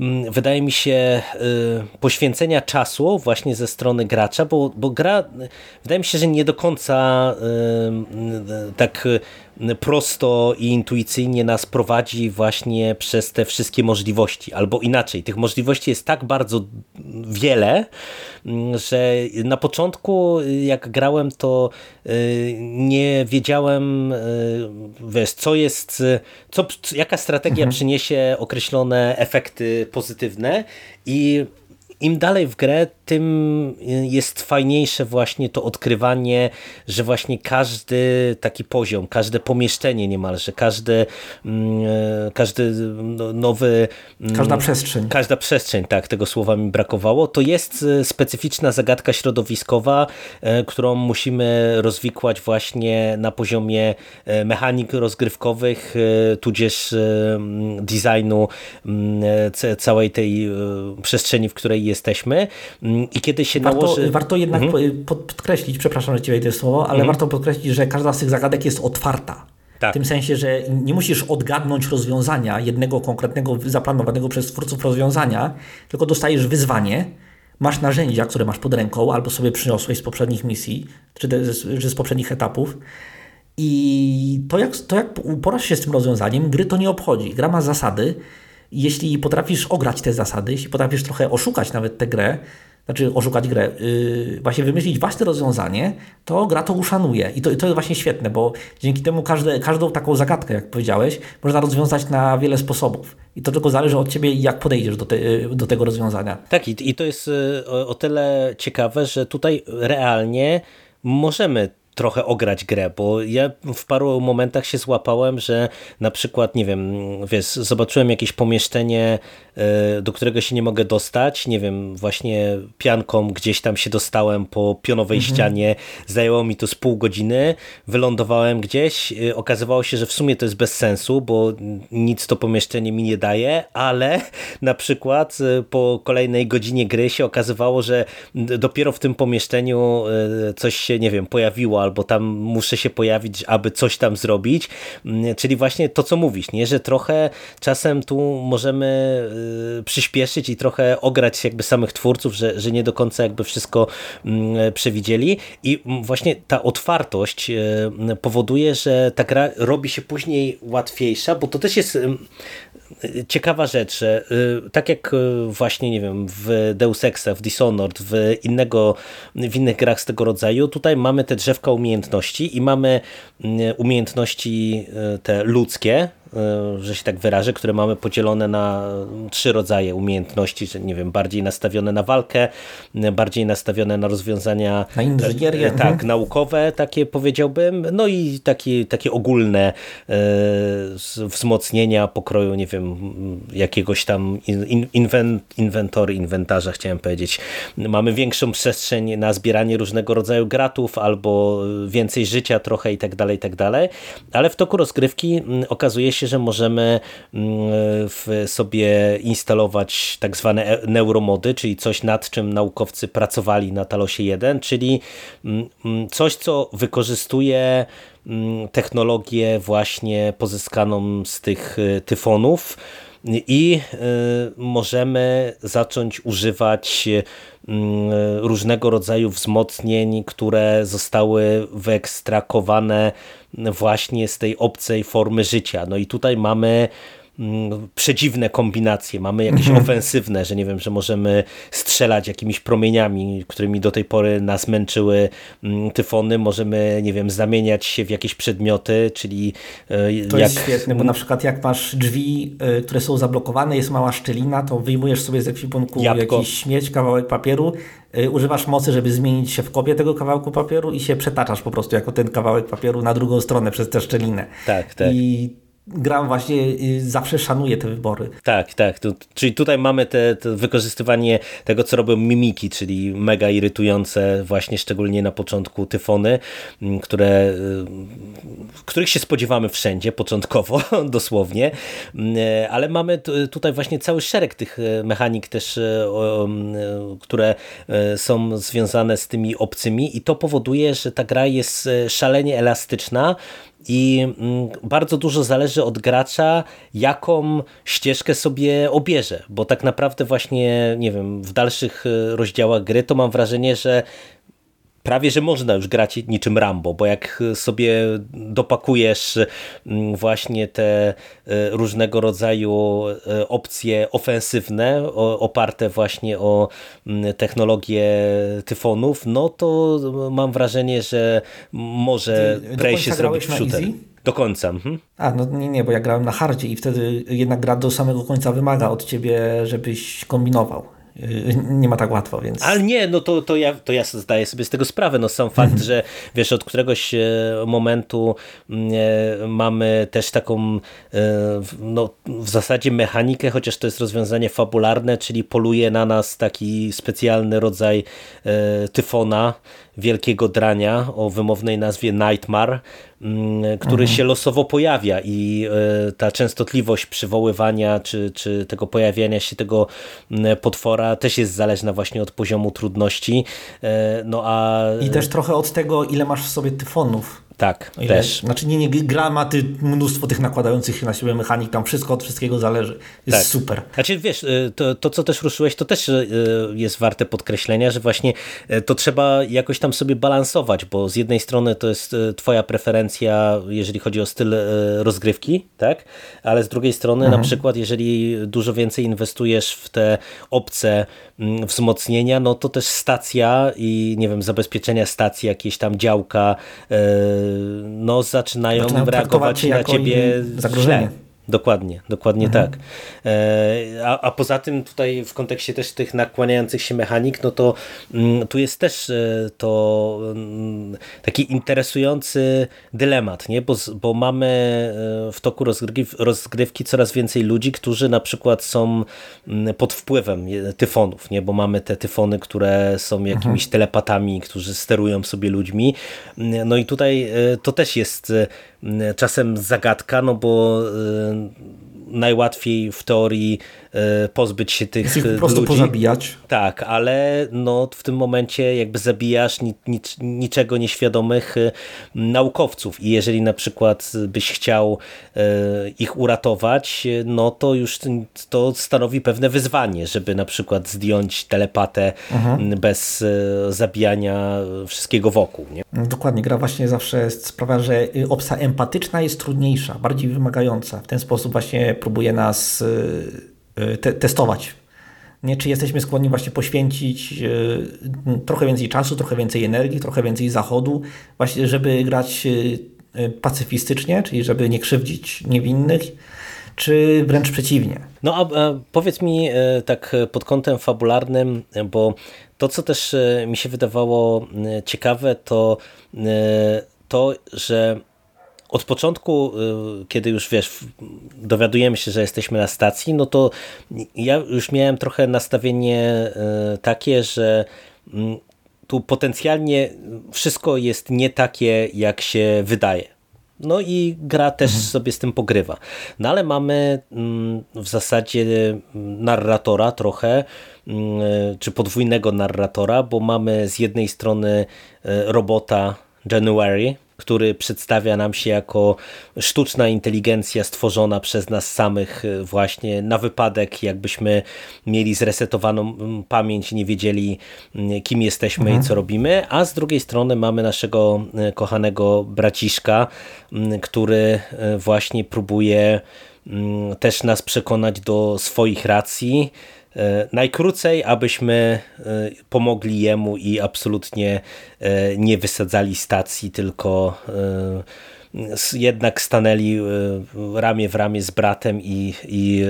mm, wydaje mi się y, poświęcenia czasu właśnie ze strony gracza, bo, bo gra wydaje mi się, że nie do końca tak prosto i intuicyjnie nas prowadzi właśnie przez te wszystkie możliwości, albo inaczej, tych możliwości jest tak bardzo wiele, mm, że na początku jak grałem to y, nie wiedziałem y, wiesz, co jest, co, jaka strategia mhm. przyniesie określone efekty pozytywne i im dalej w grę, tym jest fajniejsze właśnie to odkrywanie, że właśnie każdy taki poziom, każde pomieszczenie niemalże, każdy, mm, e, każdy no, nowy... Mm, każda przestrzeń. Każda przestrzeń, tak, tego słowa mi brakowało. To jest e, specyficzna zagadka środowiskowa, e, którą musimy rozwikłać właśnie na poziomie mechanik rozgrywkowych, tudzież designu całej tej przestrzeni, w której jesteśmy i kiedy się warto, nałoży... Warto jednak mhm. podkreślić, przepraszam, że Ci wejdę słowo, ale mhm. warto podkreślić, że każda z tych zagadek jest otwarta. Tak. W tym sensie, że nie musisz odgadnąć rozwiązania, jednego konkretnego, zaplanowanego przez twórców rozwiązania, tylko dostajesz wyzwanie, masz narzędzia, które masz pod ręką, albo sobie przyniosłeś z poprzednich misji, czy z poprzednich etapów I to jak, to jak uporasz się z tym rozwiązaniem, gry to nie obchodzi. Gra ma zasady. Jeśli potrafisz ograć te zasady, jeśli potrafisz trochę oszukać nawet tę grę, znaczy oszukać grę, yy, właśnie wymyślić własne rozwiązanie, to gra to uszanuje. I to, to jest właśnie świetne, bo dzięki temu każde, każdą taką zagadkę, jak powiedziałeś, można rozwiązać na wiele sposobów. I to tylko zależy od ciebie, jak podejdziesz do, te, do tego rozwiązania. Tak, i, i to jest y, o, o tyle ciekawe, że tutaj realnie możemy trochę ograć grę, bo ja w paru momentach się złapałem, że na przykład, nie wiem, wiesz, zobaczyłem jakieś pomieszczenie, e, do którego się nie mogę dostać, nie wiem, właśnie pianką gdzieś tam się dostałem po pionowej mhm. ścianie, zajęło mi to z pół godziny, wylądowałem gdzieś, e, okazywało się, że w sumie to jest bez sensu, bo nic to pomieszczenie mi nie daje, ale na przykład e, po kolejnej godzinie gry się okazywało, że dopiero w tym pomieszczeniu coś się, nie wiem, pojawiło albo tam muszę się pojawić, aby coś tam zrobić. Mm, czyli właśnie to, co mówisz, nie? że trochę czasem tu możemy y, przyspieszyć i trochę ograć jakby samych twórców, że, że nie do końca jakby wszystko mm, przewidzieli. I właśnie ta otwartość y, powoduje, że ta gra robi się później łatwiejsza, bo to też jest ciekawa rzecz, że y, tak jak y, właśnie, nie wiem, w Deus Exa, w Dishonored, w, innego, w innych grach z tego rodzaju, tutaj mamy te drzewka umiejętności i mamy y, umiejętności te ludzkie, że się tak wyrażę, które mamy podzielone na trzy rodzaje umiejętności, nie wiem, bardziej nastawione na walkę, bardziej nastawione na rozwiązania na inżynierię. E, tak, mhm. naukowe, takie powiedziałbym, no i takie, takie ogólne e, wzmocnienia pokroju, nie wiem, jakiegoś tam in, inwent, inwentory, inwentarza chciałem powiedzieć. Mamy większą przestrzeń na zbieranie różnego rodzaju gratów albo więcej życia trochę i tak dalej, i tak dalej, ale w toku rozgrywki okazuje się się, że możemy mm, w sobie instalować tak zwane e, neuromody, czyli coś nad czym naukowcy pracowali na Talosie 1, czyli mm, mm, coś, co wykorzystuje technologię właśnie pozyskaną z tych e, tyfonów i e, możemy zacząć używać różnego rodzaju wzmocnień, które zostały wyekstrakowane właśnie z tej obcej formy życia. No i tutaj mamy przedziwne kombinacje, mamy jakieś mhm. ofensywne, że nie wiem, że możemy strzelać jakimiś promieniami, którymi do tej pory nas męczyły mm, tyfony, możemy, nie wiem, zamieniać się w jakieś przedmioty, czyli e, To jak... jest świetne, bo na przykład jak masz drzwi, e, które są zablokowane, jest mała szczelina, to wyjmujesz sobie z ekwipunku Jabłko. jakiś śmieć, kawałek papieru, Y, używasz mocy, żeby zmienić się w kopię tego kawałku papieru i się przetaczasz po prostu jako ten kawałek papieru na drugą stronę przez tę szczelinę. Tak, tak. I gra właśnie zawsze szanuje te wybory. Tak, tak. Czyli tutaj mamy te, te, wykorzystywanie tego, co robią mimiki, czyli mega irytujące właśnie szczególnie na początku tyfony, które, y, których się spodziewamy wszędzie początkowo, dosłownie, mm, ale mamy tutaj właśnie cały szereg tych e, mechanik też, e, które e, są związane z tymi obcymi i to powoduje, że ta gra jest szalenie elastyczna, i mm, bardzo dużo zależy od gracza, jaką ścieżkę sobie obierze, bo tak naprawdę właśnie, nie wiem, w dalszych e, rozdziałach gry to mam wrażenie, że prawie, że można już grać niczym Rambo, bo jak sobie dopakujesz mm, właśnie te e, różnego rodzaju e, opcje ofensywne oparte właśnie o mm, technologię tyfonów, no to mam wrażenie, że może się zrobić w shooter. Do końca. Mhm. A, no nie, nie, bo ja grałem na hardzie i wtedy jednak gra do samego końca wymaga od ciebie, żebyś kombinował nie ma tak łatwo, więc... Ale nie, no to, to, ja, to ja zdaję sobie z tego sprawę, no sam fakt, że wiesz, od któregoś e, momentu e, mamy też taką e, no w zasadzie mechanikę, chociaż to jest rozwiązanie fabularne, czyli poluje na nas taki specjalny rodzaj tyfona, wielkiego drania o wymownej nazwie Nightmare, mm, który mhm. się losowo pojawia i e, ta częstotliwość przywoływania czy, czy tego pojawiania się tego mm, potwora też jest zależna właśnie od poziomu trudności. E, no a... I też trochę od tego, ile masz w sobie tyfonów. Tak, ile, też. Znaczy nie, nie, gra ma ty, mnóstwo tych nakładających się na siebie mechanik, tam wszystko od wszystkiego zależy. Jest tak. super. Znaczy wiesz, y, to, to co też ruszyłeś, to też y, jest warte podkreślenia, że właśnie y, to trzeba jakoś tam sobie balansować, bo z jednej strony to jest twoja preferencja, jeżeli chodzi o styl rozgrywki, tak? Ale z drugiej strony mhm. na przykład, jeżeli dużo więcej inwestujesz w te opcje mm, wzmocnienia, no to też stacja i nie wiem, zabezpieczenia stacji, jakieś tam działka, no zaczynają, zaczynają reagować na ciebie zagrożenie. Źle. Dokładnie, dokładnie mhm. tak. E, a, a poza tym tutaj w kontekście też tych nakłaniających się mechanik, no to mm, tu jest też e, to mm, taki interesujący dylemat, nie? Bo, bo mamy e, w toku rozgryw, rozgrywki coraz więcej ludzi, którzy na przykład są mm, pod wpływem tyfonów, nie? Bo mamy te tyfony, które są jakimiś mhm. telepatami, którzy sterują sobie ludźmi. No i tutaj to też jest czasem zagadka, no bo najłatwiej w teorii pozbyć się tych ich po prostu ludzi. pozabijać. Tak, ale no w tym momencie jakby zabijasz ni, ni, niczego nieświadomych e, naukowców i jeżeli na przykład byś chciał e, ich uratować, no to już to stanowi pewne wyzwanie, żeby na przykład zdjąć telepatę mhm. bez zabijania wszystkiego wokół. Nie? No, dokładnie, gra właśnie zawsze sprawia, że opcja empatyczna jest trudniejsza, bardziej wymagająca. W ten sposób właśnie próbuje nas y, y, te testować. Nie, czy jesteśmy skłonni właśnie poświęcić y, trochę więcej czasu, trochę więcej energii, trochę więcej zachodu, właśnie żeby grać pacyfistycznie, czyli żeby nie krzywdzić niewinnych, czy wręcz przeciwnie. No a powiedz mi tak pod kątem fabularnym, bo to co też mi się wydawało ciekawe, to to, że od początku, y, kiedy już wiesz, dowiadujemy się, że jesteśmy na stacji, no to ja już miałem trochę nastawienie y, takie, że mm, tu potencjalnie wszystko jest nie takie, jak się wydaje. No i gra też mhm. sobie z tym pogrywa. No ale mamy mm, w zasadzie narratora trochę, mm, czy podwójnego narratora, bo mamy z jednej strony y, robota January, który przedstawia nam się jako sztuczna inteligencja stworzona przez nas samych e, właśnie na wypadek, jakbyśmy mieli zresetowaną mm, pamięć nie wiedzieli mm, kim jesteśmy mhm. i co robimy, a z drugiej strony mamy naszego e, kochanego braciszka, mm, który e, właśnie próbuje też nas przekonać do swoich racji, E, najkrócej, abyśmy e, pomogli jemu i absolutnie e, nie wysadzali stacji, tylko jednak stanęli ramię w ramię z bratem i, i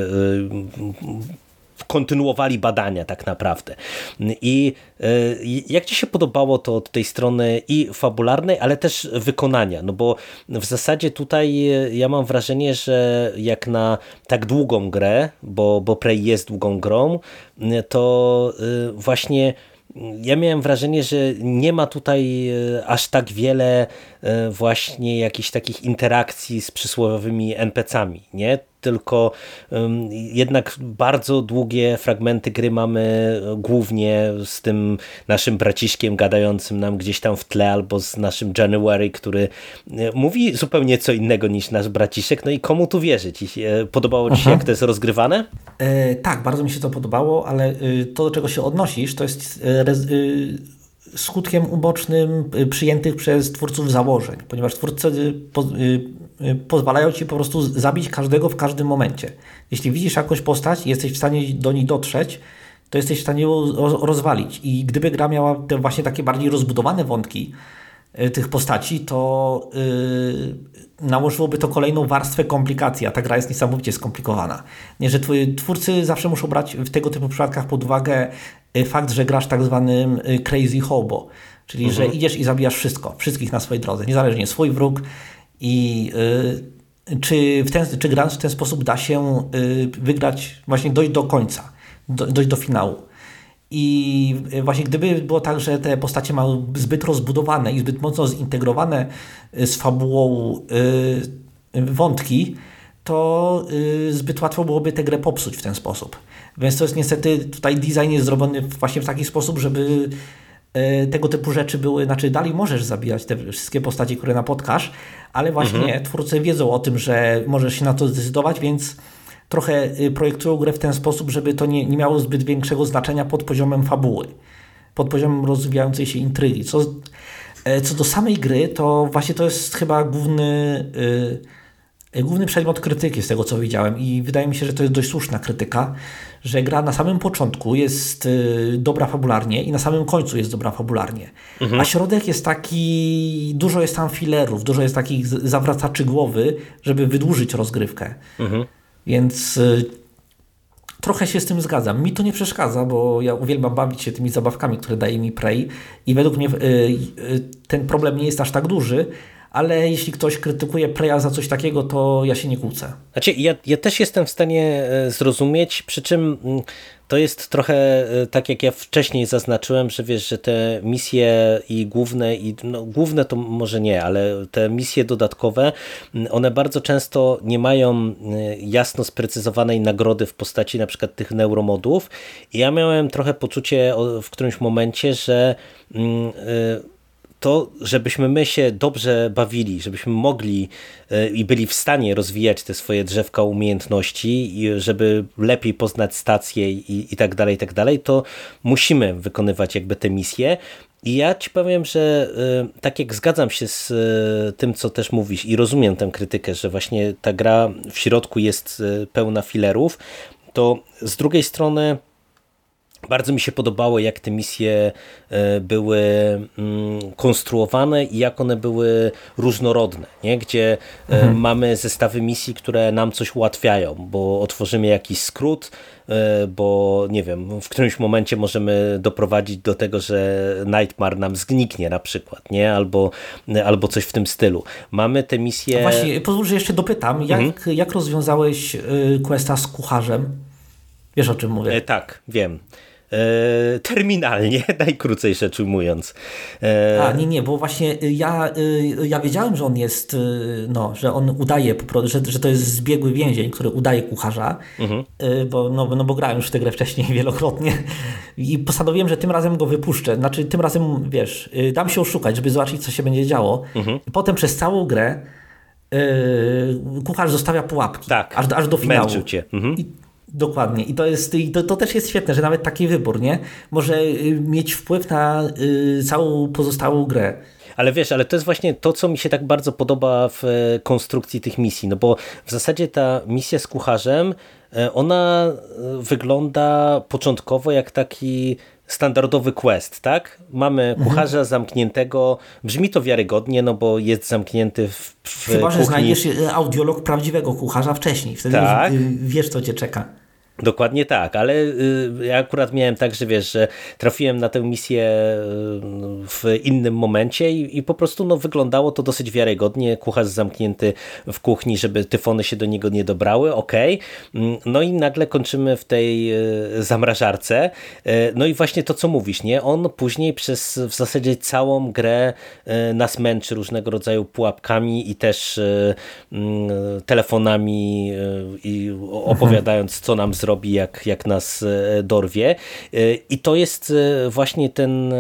kontynuowali badania tak naprawdę. I e, jak Ci się podobało to od tej strony i fabularnej, ale też wykonania? No bo w zasadzie tutaj e, ja mam wrażenie, że jak na tak długą grę, bo, bo Prey jest długą grą, to e, właśnie ja miałem wrażenie, że nie ma tutaj aż tak wiele właśnie jakichś takich interakcji z przysłowiowymi NPC-ami, nie? Tylko jednak bardzo długie fragmenty gry mamy e, głównie z tym naszym braciszkiem gadającym nam gdzieś tam w tle albo z naszym January, który e, mówi zupełnie co innego niż nasz braciszek. No i komu tu wierzyć? E, podobało Ci się, Aha. jak to jest rozgrywane? E, tak, bardzo mi się to podobało, ale to, do czego się odnosisz, to jest skutkiem ubocznym przyjętych przez twórców założeń, ponieważ twórcy pozwalają ci po prostu zabić każdego w każdym momencie. Jeśli widzisz jakąś postać i jesteś w stanie do niej dotrzeć, to jesteś w stanie ją rozwalić. I gdyby gra miała te właśnie takie bardziej rozbudowane wątki y, tych postaci, to yy, nałożyłoby to kolejną warstwę komplikacji, a ta gra jest niesamowicie skomplikowana. Nie, że twoi twórcy zawsze muszą brać w tego typu przypadkach pod uwagę y, fakt, że grasz tak zwanym crazy hobo, czyli mhm. że idziesz i zabijasz wszystko, wszystkich na swojej drodze, niezależnie swój wróg, i y, czy, w ten, czy grając w ten sposób da się y, wygrać, właśnie dojść do końca, do, dojść do finału. I właśnie gdyby było tak, że te postacie mają zbyt rozbudowane i zbyt mocno zintegrowane y, z fabułą wątki, to zbyt łatwo byłoby tę grę popsuć w ten sposób. Więc to jest niestety, tutaj design jest zrobiony właśnie w taki sposób, żeby tego typu rzeczy były, znaczy dalej możesz zabijać te wszystkie postaci, które napotkasz, ale właśnie mhm. twórcy wiedzą o tym, że możesz się na to zdecydować, więc trochę projektują grę w ten sposób, żeby to nie, nie miało zbyt większego znaczenia pod poziomem fabuły, pod poziomem rozwijającej się intrygi. Co, co do samej gry, to właśnie to jest chyba główny główny przedmiot krytyki z tego co widziałem i wydaje mi się, że to jest dość słuszna krytyka, że gra na samym początku jest y, dobra fabularnie i na samym końcu jest dobra fabularnie. Mhm. A środek jest taki, dużo jest tam filerów, dużo jest takich zawracaczy głowy, żeby wydłużyć rozgrywkę. Mhm. Więc y, trochę się z tym zgadzam. Mi to nie przeszkadza, bo ja uwielbiam bawić się tymi zabawkami, które daje mi Prey i według mnie y, ten problem nie jest aż tak duży, ale jeśli ktoś krytykuje Preya za coś takiego, to ja się nie kłócę. Znaczy, ja, ja też jestem w stanie e, zrozumieć, przy czym mm, to jest trochę e, tak, jak ja wcześniej zaznaczyłem, że wiesz, że te misje i główne, i no, główne to może nie, ale te misje dodatkowe, mm, one bardzo często nie mają e, jasno sprecyzowanej nagrody w postaci na przykład tych neuromodów. I ja miałem trochę poczucie w którymś momencie, że yy, to, żebyśmy my się dobrze bawili, żebyśmy mogli e, i byli w stanie rozwijać te swoje drzewka umiejętności, i żeby lepiej poznać stacje i, i tak dalej, i tak dalej, to musimy wykonywać jakby te misje. I ja ci powiem, że e, tak jak zgadzam się z e, tym, co też mówisz i rozumiem tę krytykę, że właśnie ta gra w środku jest pełna filerów, to z drugiej strony bardzo mi się podobało, jak te misje e, były mm, konstruowane i jak one były różnorodne, nie? gdzie e, mhm. mamy zestawy misji, które nam coś ułatwiają, bo otworzymy jakiś skrót, e, bo nie wiem, w którymś momencie możemy doprowadzić do tego, że Nightmare nam zgniknie na przykład, nie? Albo, albo coś w tym stylu. Mamy te misje... A właśnie, pozwól, że jeszcze dopytam, jak, mhm. jak rozwiązałeś questa z kucharzem? Wiesz o czym mówię? Tak, wiem. E, terminalnie, najkrócej rzecz ujmując. E... A, nie, nie, bo właśnie ja, y, ja wiedziałem, że on jest, y, no, że on udaje, że, że to jest zbiegły więzień, który udaje kucharza, mhm. Y, bo, no, no bo grałem już w tę grę wcześniej wielokrotnie i postanowiłem, że tym razem go wypuszczę. Znaczy tym razem, wiesz, dam się oszukać, żeby zobaczyć, co się będzie działo. Mhm. Potem przez całą grę kucharz zostawia pułapki, tak. aż, aż do finału. Męczył cię. Mhm. I, Dokładnie. I to, jest, i to, to też jest świetne, że nawet taki wybór nie może y, mieć wpływ na y, całą pozostałą grę. Ale wiesz, ale to jest właśnie to, co mi się tak bardzo podoba w e, konstrukcji tych misji, no bo w zasadzie ta misja z kucharzem, e, ona e, wygląda początkowo jak taki standardowy quest, tak? Mamy mhm. kucharza mhm. zamkniętego, brzmi to wiarygodnie, no bo jest zamknięty w, w Chyba, że znajdziesz audiolog prawdziwego kucharza wcześniej, wtedy tak. wiesz, co cię czeka. Dokładnie tak, ale y, ja akurat miałem tak, że wiesz, że trafiłem na tę misję y, w innym momencie i, i, po prostu no, wyglądało to dosyć wiarygodnie. Kucharz zamknięty w kuchni, żeby tyfony się do niego nie dobrały, ok. No i nagle kończymy w tej y, zamrażarce. No i właśnie to, co mówisz, nie? On później przez w zasadzie całą grę nas męczy różnego rodzaju pułapkami i też telefonami i opowiadając, co nam zrobić zrobi, jak, jak nas e, dorwie. E, I to jest e, właśnie ten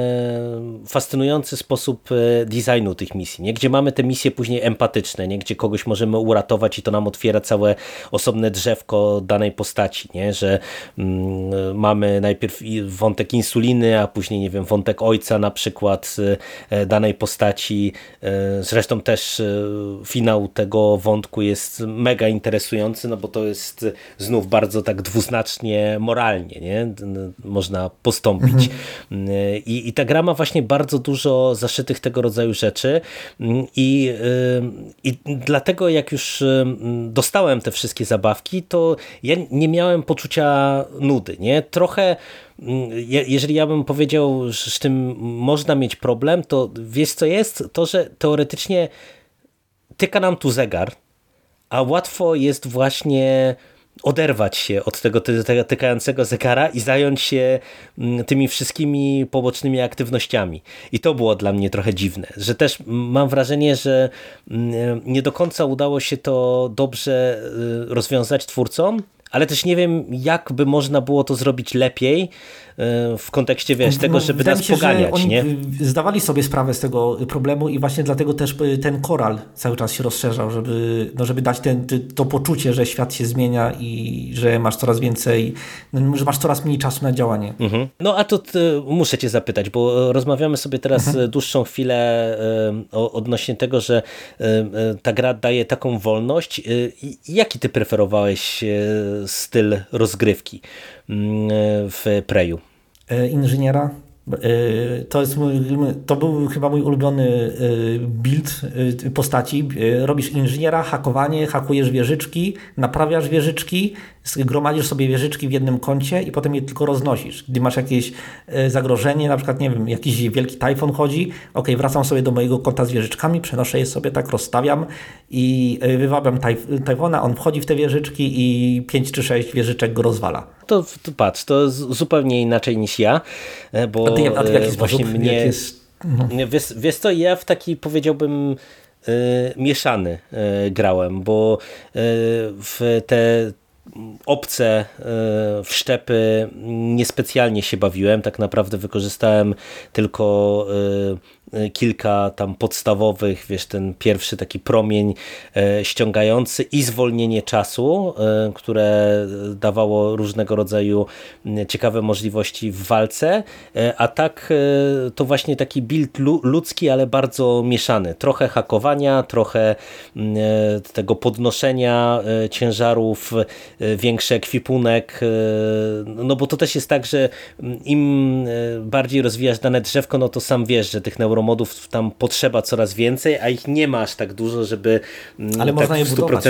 fascynujący sposób designu tych misji, nie? gdzie mamy te misje później empatyczne, nie? gdzie kogoś możemy uratować i to nam otwiera całe osobne drzewko danej postaci, nie? że mm, mamy najpierw wątek insuliny, a później, nie wiem, wątek ojca na przykład danej postaci. Zresztą też finał tego wątku jest mega interesujący, no bo to jest znów bardzo tak dwu dwuznacznie moralnie nie? można postąpić. Mhm. I, I ta gra ma właśnie bardzo dużo zaszytych tego rodzaju rzeczy i, i dlatego jak już dostałem te wszystkie zabawki, to ja nie miałem poczucia nudy. Nie? Trochę jeżeli ja bym powiedział, że z tym można mieć problem, to wiesz co jest? To, że teoretycznie tyka nam tu zegar, a łatwo jest właśnie oderwać się od tego, tykającego zegara i zająć się mm, tymi wszystkimi pobocznymi aktywnościami. I to było dla mnie trochę dziwne, że też mam wrażenie, że mm, nie do końca udało się to dobrze y, rozwiązać twórcom, ale też nie wiem, jak by można było to zrobić lepiej, w kontekście, wiesz, tego, no, żeby nas się, poganiać, oni nie? zdawali sobie sprawę z tego problemu i właśnie dlatego też ten koral cały czas się rozszerzał, żeby, no, żeby dać ten, to poczucie, że świat się zmienia i że masz coraz więcej, no, że masz coraz mniej czasu na działanie. Mhm. No a to muszę cię zapytać, bo rozmawiamy sobie teraz mhm. dłuższą chwilę odnośnie tego, że ta gra daje taką wolność. Jaki ty preferowałeś styl rozgrywki mm, w Preju? E, inżyniera E, to, jest mój, to był chyba mój ulubiony e, build postaci. Robisz inżyniera, hakowanie, hakujesz wieżyczki, naprawiasz wieżyczki, gromadzisz sobie wieżyczki w jednym kącie i potem je tylko roznosisz. Gdy masz jakieś zagrożenie, na przykład, nie wiem, jakiś wielki tajfon chodzi, ok, wracam sobie do mojego kąta z wieżyczkami, przenoszę je sobie, tak rozstawiam i wywabiam tajf tajfona, on wchodzi w te wieżyczki i 5 czy 6 wieżyczek go rozwala. To, to patrz, to zupełnie inaczej niż ja, bo ty, a ty w jaki e, właśnie sposób? mnie... Jest... No. Wiesz, wiesz co, ja w taki powiedziałbym mieszany grałem, bo w te obce wszczepy niespecjalnie się bawiłem, tak naprawdę wykorzystałem tylko E, kilka tam podstawowych, wiesz, ten pierwszy taki promień e, ściągający i zwolnienie czasu, e, które dawało różnego rodzaju ciekawe możliwości w walce, a tak to właśnie taki build ludzki, ale bardzo mieszany. Trochę hakowania, trochę tego podnoszenia ciężarów, większy ekwipunek, no bo to też jest tak, że im bardziej rozwijasz dane drzewko, no to sam wiesz, że tych neuro modów tam potrzeba coraz więcej, a ich nie ma aż tak dużo, żeby mm, Ale tak można je 100%... budować.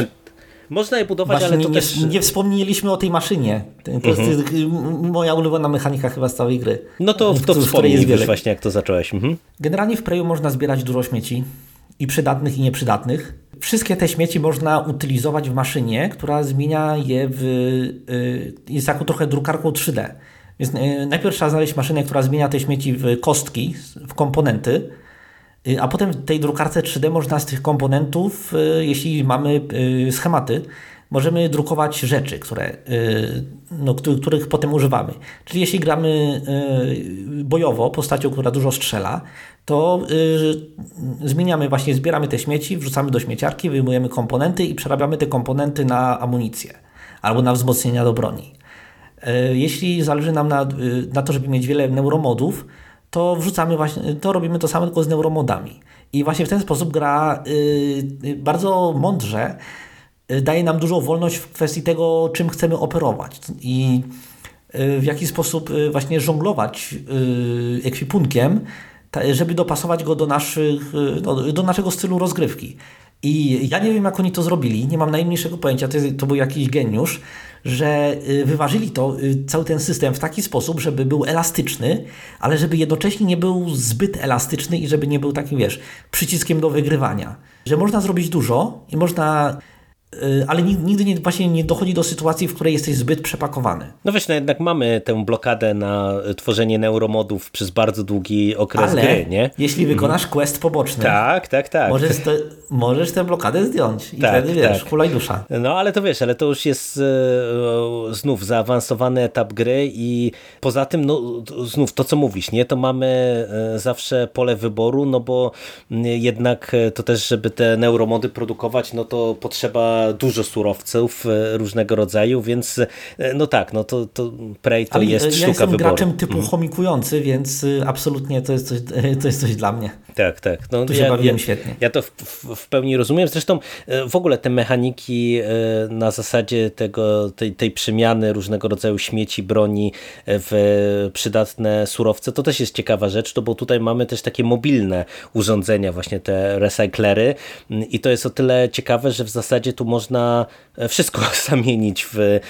Można je budować, Właśnie ale to nie, też... Nie wspomnieliśmy o tej maszynie. To mhm. jest moja ulubiona mechanika chyba z całej gry. No to, to wspomnij już właśnie, jak to zacząłeś. Mhm. Generalnie w Preju można zbierać dużo śmieci. I przydatnych, i nieprzydatnych. Wszystkie te śmieci można utylizować w maszynie, która zmienia je w... Y, jest jako trochę drukarką 3D. Więc e, najpierw trzeba znaleźć maszynę, która zmienia te śmieci w kostki, w komponenty, y, a potem w tej drukarce 3D można z tych komponentów, y, jeśli mamy y, schematy, możemy drukować rzeczy, które, no, których potem używamy. Czyli jeśli gramy bojowo, postacią, która dużo strzela, to zmieniamy właśnie, zbieramy te śmieci, wrzucamy do śmieciarki, wyjmujemy komponenty i przerabiamy te komponenty na amunicję albo na wzmocnienia do broni. E, jeśli zależy nam na, e, na to, żeby mieć wiele neuromodów, to wrzucamy właśnie, to robimy to samo tylko z neuromodami. I właśnie w ten sposób gra e, bardzo mądrze daje nam dużą wolność w kwestii tego, czym chcemy operować i w jaki sposób właśnie żonglować ekwipunkiem, żeby dopasować go do, naszych, do naszego stylu rozgrywki. I ja nie wiem, jak oni to zrobili, nie mam najmniejszego pojęcia, to, jest, to był jakiś geniusz, że y, wyważyli to, y, cały ten system w taki sposób, żeby był elastyczny, ale żeby jednocześnie nie był zbyt elastyczny i żeby nie był takim, wiesz, przyciskiem do wygrywania. Że można zrobić dużo i można ale nigdy nie, właśnie nie dochodzi do sytuacji, w której jesteś zbyt przepakowany. No wiesz, no jednak mamy tę blokadę na tworzenie neuromodów przez bardzo długi okres ale gry, nie? jeśli mhm. wykonasz quest poboczny, tak, tak, tak. Możesz, możesz tę blokadę zdjąć i tak, wtedy wiesz, tak. hulaj dusza. No ale to wiesz, ale to już jest e, znów zaawansowany etap gry i poza tym, no znów to co mówisz, nie? To mamy zawsze pole wyboru, no bo jednak to też, żeby te neuromody produkować, no to potrzeba dużo surowców e, różnego rodzaju, więc e, no tak, no to, to Prey to Ale jest ja sztuka jestem wyboru. graczem typu mm. chomikujący, więc y, absolutnie to jest coś, to jest coś dla mnie. Tak, tak. No, tu się ja, bawiłem ja, świetnie. Ja to w, w, w, pełni rozumiem. Zresztą e, w ogóle te mechaniki na zasadzie tego, tej, tej przemiany różnego rodzaju śmieci, broni w przydatne surowce, to też jest ciekawa rzecz, to bo tutaj mamy też takie mobilne urządzenia, właśnie te recyklery i to jest o tyle ciekawe, że w zasadzie tu można wszystko zamienić w, e,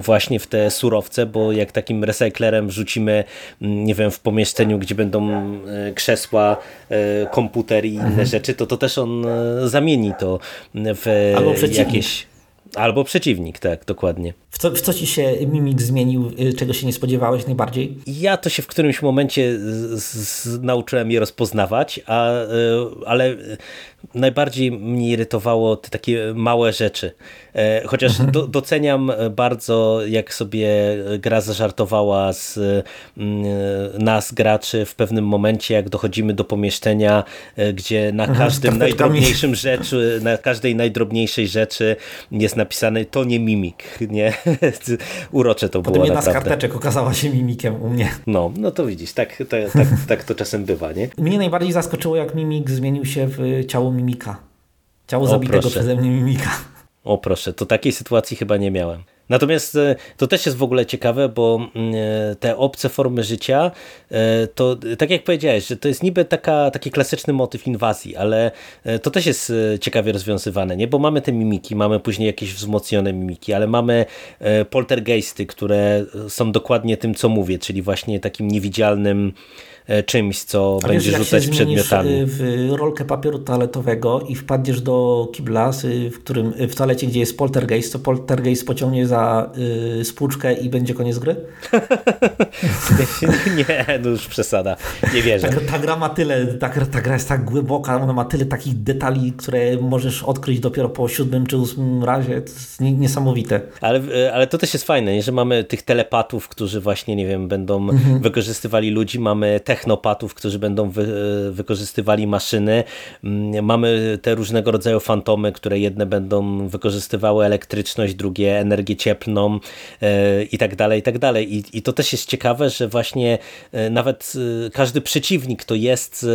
właśnie w te surowce, bo jak takim recyklerem rzucimy, nie wiem, w pomieszczeniu, gdzie będą e, krzesła, e, komputer i inne mhm. rzeczy, to to też on zamieni to w jakieś Albo przeciwnik, tak, dokładnie. W co, w co ci się mimik zmienił, y, czego się nie spodziewałeś najbardziej? Ja to się w którymś momencie z, z, nauczyłem je rozpoznawać, a, y, ale najbardziej mnie irytowało te takie małe rzeczy. E, chociaż mhm. do, doceniam bardzo, jak sobie gra zażartowała z mm, nas, graczy, w pewnym momencie, jak dochodzimy do pomieszczenia, gdzie na mhm, każdym najdrobniejszym rzeczy, na każdej najdrobniejszej rzeczy jest napisane to nie mimik, nie? Urocze to Potem było jedna naprawdę. z karteczek okazała się mimikiem u mnie. No, no to widzisz, tak, tak, tak, tak to czasem bywa, nie? Mnie najbardziej zaskoczyło, jak mimik zmienił się w ciało mimika. Ciało o, zabitego proszę. przeze mnie mimika. O proszę, to takiej sytuacji chyba nie miałem. Natomiast e, to też jest w ogóle ciekawe, bo mm, e, te obce formy życia, e, to tak jak powiedziałeś, że to jest niby taka, taki klasyczny motyw inwazji, ale to też jest ciekawie rozwiązywane, nie? bo mamy te mimiki, mamy później jakieś wzmocnione mimiki, ale mamy poltergeisty, które są dokładnie tym, co mówię, czyli właśnie takim niewidzialnym czymś, co A będzie wiesz, rzucać przedmiotami. E, w rolkę papieru toaletowego i wpadniesz do kibla, w którym w toalecie, gdzie jest poltergeist, to poltergeist pociągnie za y, spłuczkę i będzie koniec gry? nie, no już przesada. Nie wierzę. Ta, ta gra ma tyle, ta, ta gra jest tak głęboka, ona ma tyle takich detali, które możesz odkryć dopiero po siódmym czy ósmym razie. To jest niesamowite. Ale, e, ale to też jest fajne, nie? że mamy tych telepatów, którzy właśnie, nie wiem, będą mhm. wykorzystywali ludzi, mamy te technopatów, którzy będą wy, wykorzystywali maszyny. Mm, mamy te różnego rodzaju fantomy, które jedne będą wykorzystywały elektryczność, drugie energię cieplną e, i tak dalej, i tak dalej. I, I to też jest ciekawe, że właśnie e, nawet e, każdy przeciwnik to jest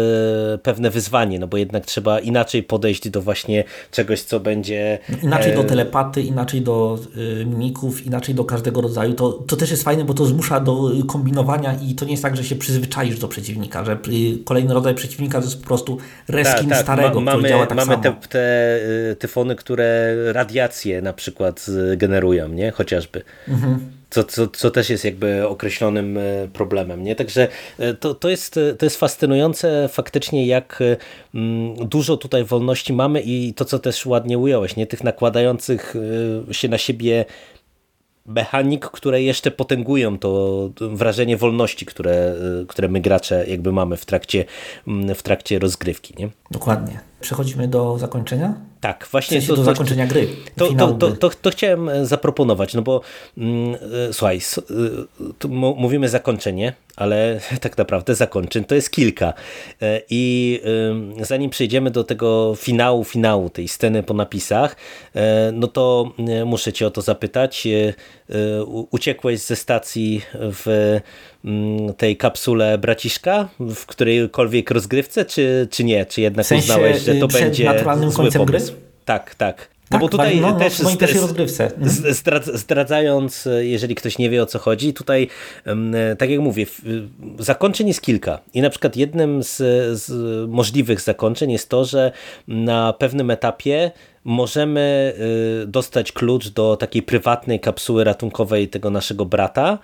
pewne wyzwanie, no bo jednak trzeba inaczej podejść do właśnie czegoś, co będzie... Inaczej do telepaty, inaczej do mimików, inaczej do każdego rodzaju. To, to też jest fajne, bo to zmusza do kombinowania i to nie jest tak, że się przyzwyczaisz do przeciwnika, że kolejny rodzaj przeciwnika to jest po prostu reskin tak, tak. starego, Ma, mamy, działa tak mamy samo. te, te y, tyfony, które radiacje na przykład generują, nie? Chociażby. Mhm. Co, co, co też jest jakby określonym y, problemem. Nie? Także y, to, to, jest, to jest fascynujące faktycznie, jak mm, dużo tutaj wolności mamy i to, co też ładnie ująłeś, nie? tych nakładających się na siebie mechanik, które jeszcze potęgują to wrażenie wolności, które, które my gracze jakby mamy w trakcie, w trakcie rozgrywki. Nie? Dokładnie. Przechodzimy do zakończenia? Tak, właśnie w sensie to, do zakończenia gry. To, to, to, to, to chciałem e, zaproponować, no bo mm, e, słuchaj, e, mówimy zakończenie, ale tak naprawdę zakończeń to jest kilka. I zanim przejdziemy do tego finału, finału tej sceny po napisach, no to muszę cię o to zapytać. Uciekłeś ze stacji w mm, tej kapsule braciszka w którejkolwiek rozgrywce, czy, czy nie? Czy jednak w sensie, uznałeś, że to będzie zły pomysł? Gry? Tak, tak. No tak, bo tutaj no, no, też w pierwszej rozgrywce. Mhm. Zdradzając, jeżeli ktoś nie wie o co chodzi, tutaj tak jak mówię, zakończeń jest kilka i na przykład jednym z, z możliwych zakończeń jest to, że na pewnym etapie możemy dostać klucz do takiej prywatnej kapsuły ratunkowej tego naszego brata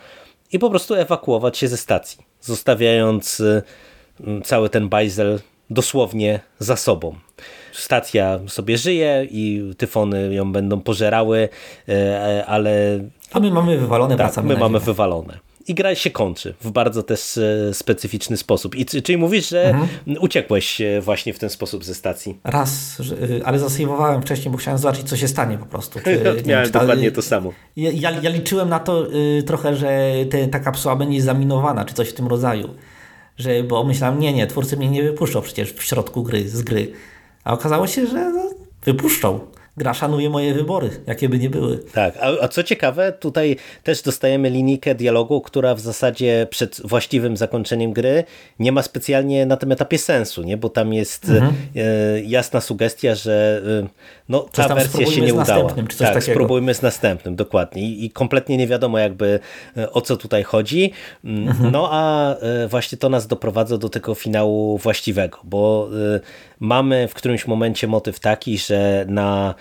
i po prostu ewakuować się ze stacji, zostawiając cały ten bajzel dosłownie za sobą. Stacja sobie żyje i tyfony ją będą pożerały, e, ale... A my mamy wywalone, tak, my mamy wywalone i gra się kończy w bardzo też e, specyficzny sposób. I czyli mówisz, że mhm. uciekłeś e, właśnie w ten sposób ze stacji? Raz, ale zasejwowałem wcześniej, bo chciałem zobaczyć, co się stanie po prostu. Czy, Miałem wiem, ta, dokładnie to samo. Ja, ja, liczyłem na to trochę, że te, ta kapsuła będzie zaminowana, czy coś w tym rodzaju że, bo myślałem, nie, nie, twórcy mnie nie wypuszczą przecież w środku gry, z gry. A okazało się, że no, wypuszczą gra szanuje moje wybory, jakie by nie były. Tak, a, a, co ciekawe, tutaj też dostajemy linijkę dialogu, która w zasadzie przed właściwym zakończeniem gry nie ma specjalnie na tym etapie sensu, nie? bo tam jest mhm. e, jasna sugestia, że e, no, ta wersja się nie udała. Czy tak, takiego. spróbujmy z następnym, dokładnie. I, I, kompletnie nie wiadomo jakby e, o co tutaj chodzi. Mm, mhm. No a e, właśnie to nas doprowadza do tego finału właściwego, bo e, mamy w którymś momencie motyw taki, że na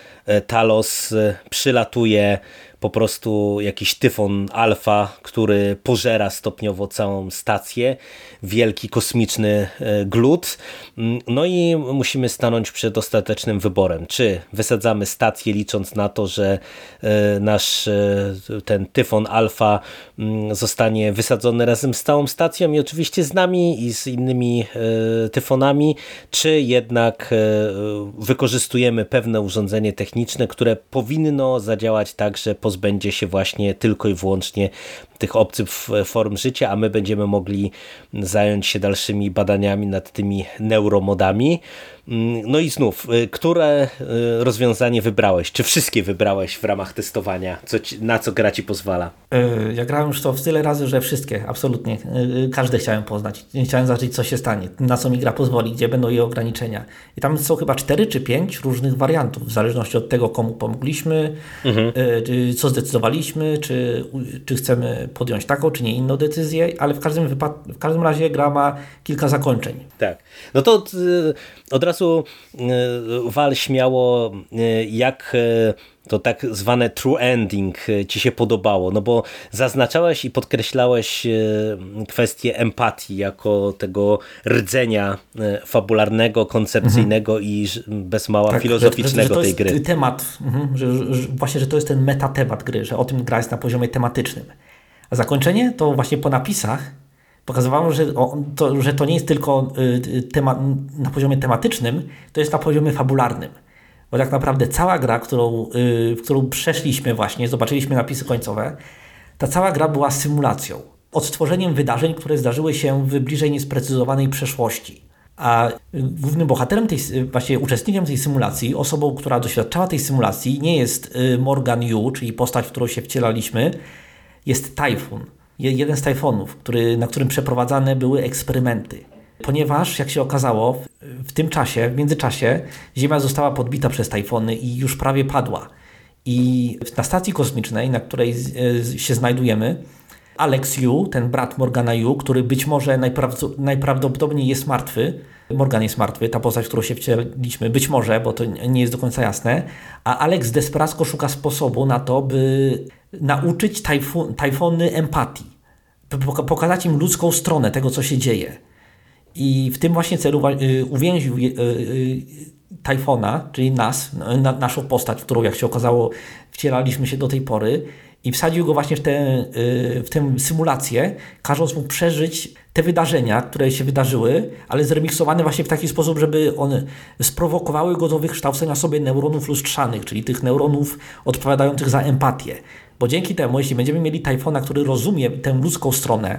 Talos przylatuje po prostu jakiś tyfon alfa, który pożera stopniowo całą stację, wielki kosmiczny e, glut. Mm, no i musimy stanąć przed ostatecznym wyborem, czy wysadzamy stację licząc na to, że e, nasz e, ten tyfon alfa mm, zostanie wysadzony razem z całą stacją i oczywiście z nami i z innymi tyfonami, czy jednak wykorzystujemy pewne urządzenie techniczne, które powinno zadziałać tak, że pozbędzie się właśnie tylko i wyłącznie tych obcych form życia, a my będziemy mogli zająć się dalszymi badaniami nad tymi neuromodami. Mm, no i znów, y, które y, rozwiązanie wybrałeś? Czy wszystkie wybrałeś w ramach testowania? Co ci, na co gra ci pozwala? Y, ja grałem już to w tyle razy, że wszystkie, absolutnie. Każde chciałem poznać. Chciałem zobaczyć, co się stanie, na co mi gra pozwoli, gdzie będą jej ograniczenia. I tam są chyba cztery czy pięć różnych wariantów, w zależności od tego, komu pomogliśmy, mhm. co zdecydowaliśmy, czy, czy chcemy podjąć taką, czy nie inną decyzję, ale w każdym, w każdym razie gra ma kilka zakończeń. Tak. No to od razu e, wal śmiało, e, jak e, to tak zwane true ending ci się podobało, no bo zaznaczałeś i podkreślałeś kwestię empatii jako tego rdzenia fabularnego, koncepcyjnego mhm. i bez mała tak, filozoficznego że, że tej gry. temat, mhm, że, że, właśnie, że to jest ten metatemat gry, że o tym gra jest na poziomie tematycznym. A zakończenie to właśnie po napisach pokazywało, że, to, że to nie jest tylko y, temat, na poziomie tematycznym, to jest na poziomie fabularnym. Bo tak naprawdę cała gra, którą, y, w którą przeszliśmy właśnie, zobaczyliśmy napisy końcowe, ta cała gra była symulacją. Odtworzeniem wydarzeń, które zdarzyły się w bliżej niesprecyzowanej przeszłości. A głównym bohaterem, tej, właśnie uczestnikiem tej symulacji, osobą, która doświadczała tej symulacji, nie jest y, Morgan Yu, czyli postać, w którą się wcielaliśmy, jest Typhoon jeden z tajfonów, który, na którym przeprowadzane były eksperymenty. Ponieważ, jak się okazało, w tym czasie, w międzyczasie, Ziemia została podbita przez tajfony i już prawie padła. I na stacji kosmicznej, na której się znajdujemy, Alex Yu, ten brat Morgana Yu, który być może najprawdopodobniej jest martwy, Morgan jest martwy, ta postać, w którą się wcieliliśmy, być może, bo to nie jest do końca jasne, a Alex desperacko szuka sposobu na to, by nauczyć tajfu, tajfony empatii, pokazać im ludzką stronę tego, co się dzieje. I w tym właśnie celu y, uwięził y, y, Tajfona, czyli nas, naszą postać, w którą, jak się okazało, wcielaliśmy się do tej pory, i wsadził go właśnie w tę, w tę symulację, każąc mu przeżyć te wydarzenia, które się wydarzyły, ale zremiksowane właśnie w taki sposób, żeby one sprowokowały go do wykształcenia sobie neuronów lustrzanych, czyli tych neuronów odpowiadających za empatię. Bo dzięki temu, jeśli będziemy mieli Tajfona, który rozumie tę ludzką stronę,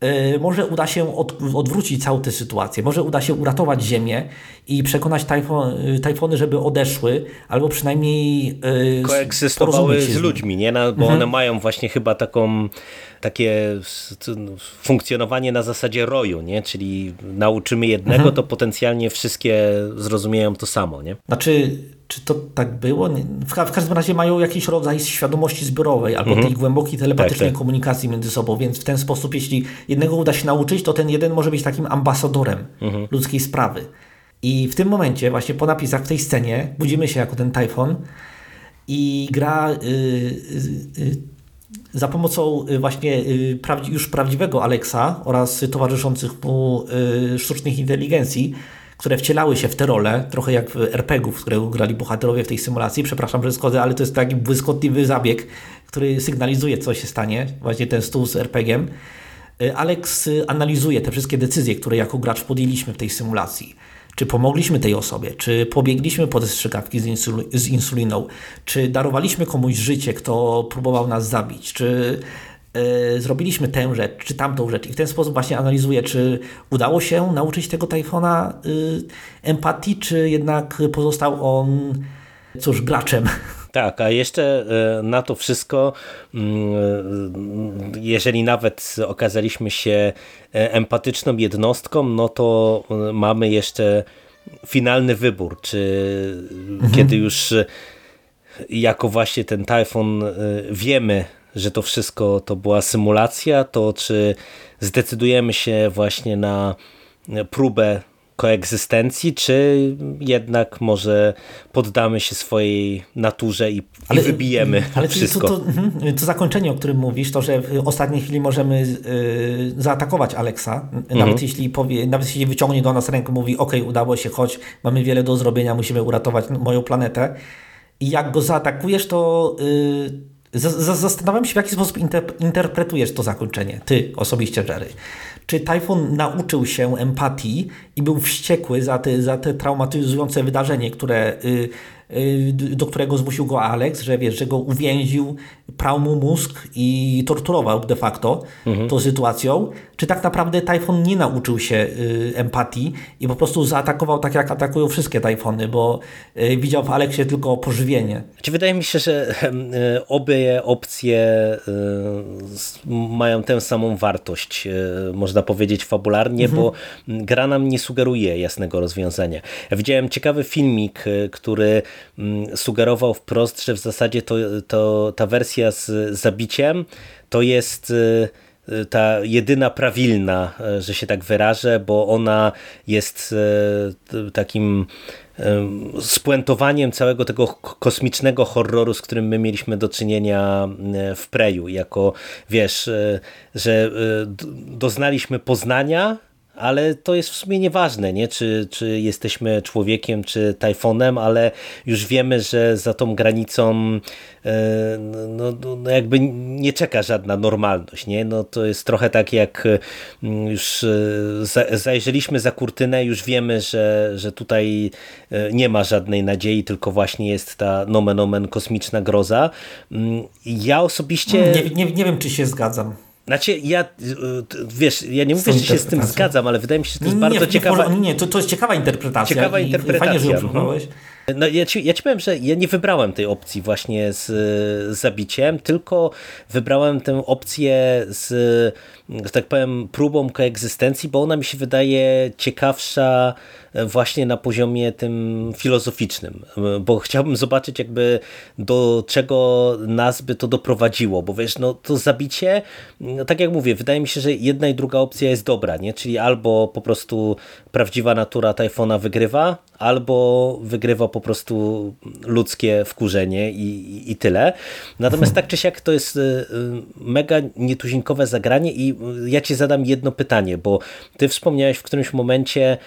yy, może uda się od, odwrócić całą tę sytuację, może uda się uratować Ziemię i przekonać tajfon, yy, tajfony, żeby odeszły, albo przynajmniej yy, koegzystowały z, z ludźmi, nie? No, bo mhm. one mają właśnie chyba taką takie funkcjonowanie na zasadzie roju, nie? czyli nauczymy jednego, mhm. to potencjalnie wszystkie zrozumieją to samo. Nie? Znaczy, czy to tak było? W, każdym razie mają jakiś rodzaj świadomości zbiorowej albo mhm. tej głębokiej telepatycznej tak, tak. komunikacji między sobą, więc w ten sposób, jeśli jednego uda się nauczyć, to ten jeden może być takim ambasadorem mhm. ludzkiej sprawy. I w tym momencie, właśnie po napisach w tej scenie, budzimy się jako ten Typhon i gra yy, yy, za pomocą y, właśnie y, już prawdziwego Alexa oraz towarzyszących mu y, sztucznych inteligencji, które wcielały się w te role, trochę jak w RPG-u, w którego grali bohaterowie w tej symulacji. Przepraszam, że schodzę, ale to jest taki błyskotliwy zabieg, który sygnalizuje, co się stanie, właśnie ten stół z RPG-iem. Alex analizuje te wszystkie decyzje, które jako gracz podjęliśmy w tej symulacji czy pomogliśmy tej osobie, czy pobiegliśmy po te strzykawki z, insuli z insuliną, czy darowaliśmy komuś życie, kto próbował nas zabić, czy zrobiliśmy tę rzecz, czy tamtą rzecz. I w ten sposób właśnie analizuję, czy udało się nauczyć tego Tajfona yy, empatii, czy jednak pozostał on, cóż, graczem. Tak, a jeszcze e, na to wszystko, mm, jeżeli nawet okazaliśmy się e, empatyczną jednostką, no to e, mamy jeszcze finalny wybór, czy mhm. kiedy już jako właśnie ten Typhoon wiemy, że to wszystko to była symulacja, to czy zdecydujemy się właśnie na próbę koegzystencji, czy jednak może poddamy się swojej naturze i, ale, i wybijemy ale wszystko. To, to, mhm, to, zakończenie, o którym mówisz, to, że w ostatniej chwili możemy y, zaatakować Alexa, mhm. nawet, jeśli powie, nawet jeśli wyciągnie do nas rękę, mówi ok, udało się, chodź, mamy wiele do zrobienia, musimy uratować moją planetę i jak go zaatakujesz, to y, zastanawiam się, w jaki sposób interpretujesz to zakończenie, ty osobiście, Jerry. Czy Typhoon nauczył się empatii i był wściekły za te, za te traumatyzujące wydarzenie, które y, Y, do którego zmusił go Alex, że wiesz, że go uwięził, prał mu mózg i torturował de facto mhm. tą sytuacją, czy tak naprawdę Typhon nie nauczył się y, empatii i po prostu zaatakował tak, jak atakują wszystkie Typhony, bo y, widział w Aleksie tylko pożywienie. Czy wydaje mi się, że obie opcje mają tę samą wartość, można powiedzieć fabularnie, mhm. bo gra nam nie sugeruje jasnego rozwiązania. Ja widziałem ciekawy filmik, który Mm, sugerował wprost, że w zasadzie to, to ta wersja z zabiciem to jest y, y, ta jedyna prawilna, y, że się tak wyrażę, bo ona jest takim spuentowaniem całego tego kosmicznego horroru, z którym my mieliśmy do czynienia w Preju, jako wiesz, że doznaliśmy poznania ale to jest w sumie nieważne, nie? Czy, czy jesteśmy człowiekiem, czy tajfonem, ale już wiemy, że za tą granicą e, no, no, no jakby nie czeka żadna normalność. Nie? No, to jest trochę tak jak mm, już e, zajrzeliśmy za kurtynę, już wiemy, że, że tutaj e, nie ma żadnej nadziei, tylko właśnie jest ta nomen omen kosmiczna groza. Mm, ja osobiście... Nie, nie, nie wiem, czy się zgadzam. Znaczy, ja, y, wiesz, ja nie mówię, że się z tym zgadzam, ale wydaje mi się, że to jest nie, bardzo nie, ciekawa... Nie, to, to jest ciekawa interpretacja. Ciekawa interpretacja. Fajnie, że ją no, ja, ci, ja ci powiem, że ja nie wybrałem tej opcji właśnie z, z zabiciem, tylko wybrałem tę opcję z, że tak powiem, próbą koegzystencji, bo ona mi się wydaje ciekawsza właśnie na poziomie tym filozoficznym, bo chciałbym zobaczyć jakby do czego nas by to doprowadziło, bo wiesz, no to zabicie, no, tak jak mówię, wydaje mi się, że jedna i druga opcja jest dobra, nie? czyli albo po prostu prawdziwa natura Tajfona wygrywa, albo wygrywa po prostu ludzkie wkurzenie i, i tyle. Natomiast tak czy siak to jest y, y, mega nietuzinkowe zagranie i ja ci zadam jedno pytanie, bo ty wspomniałeś w którymś momencie,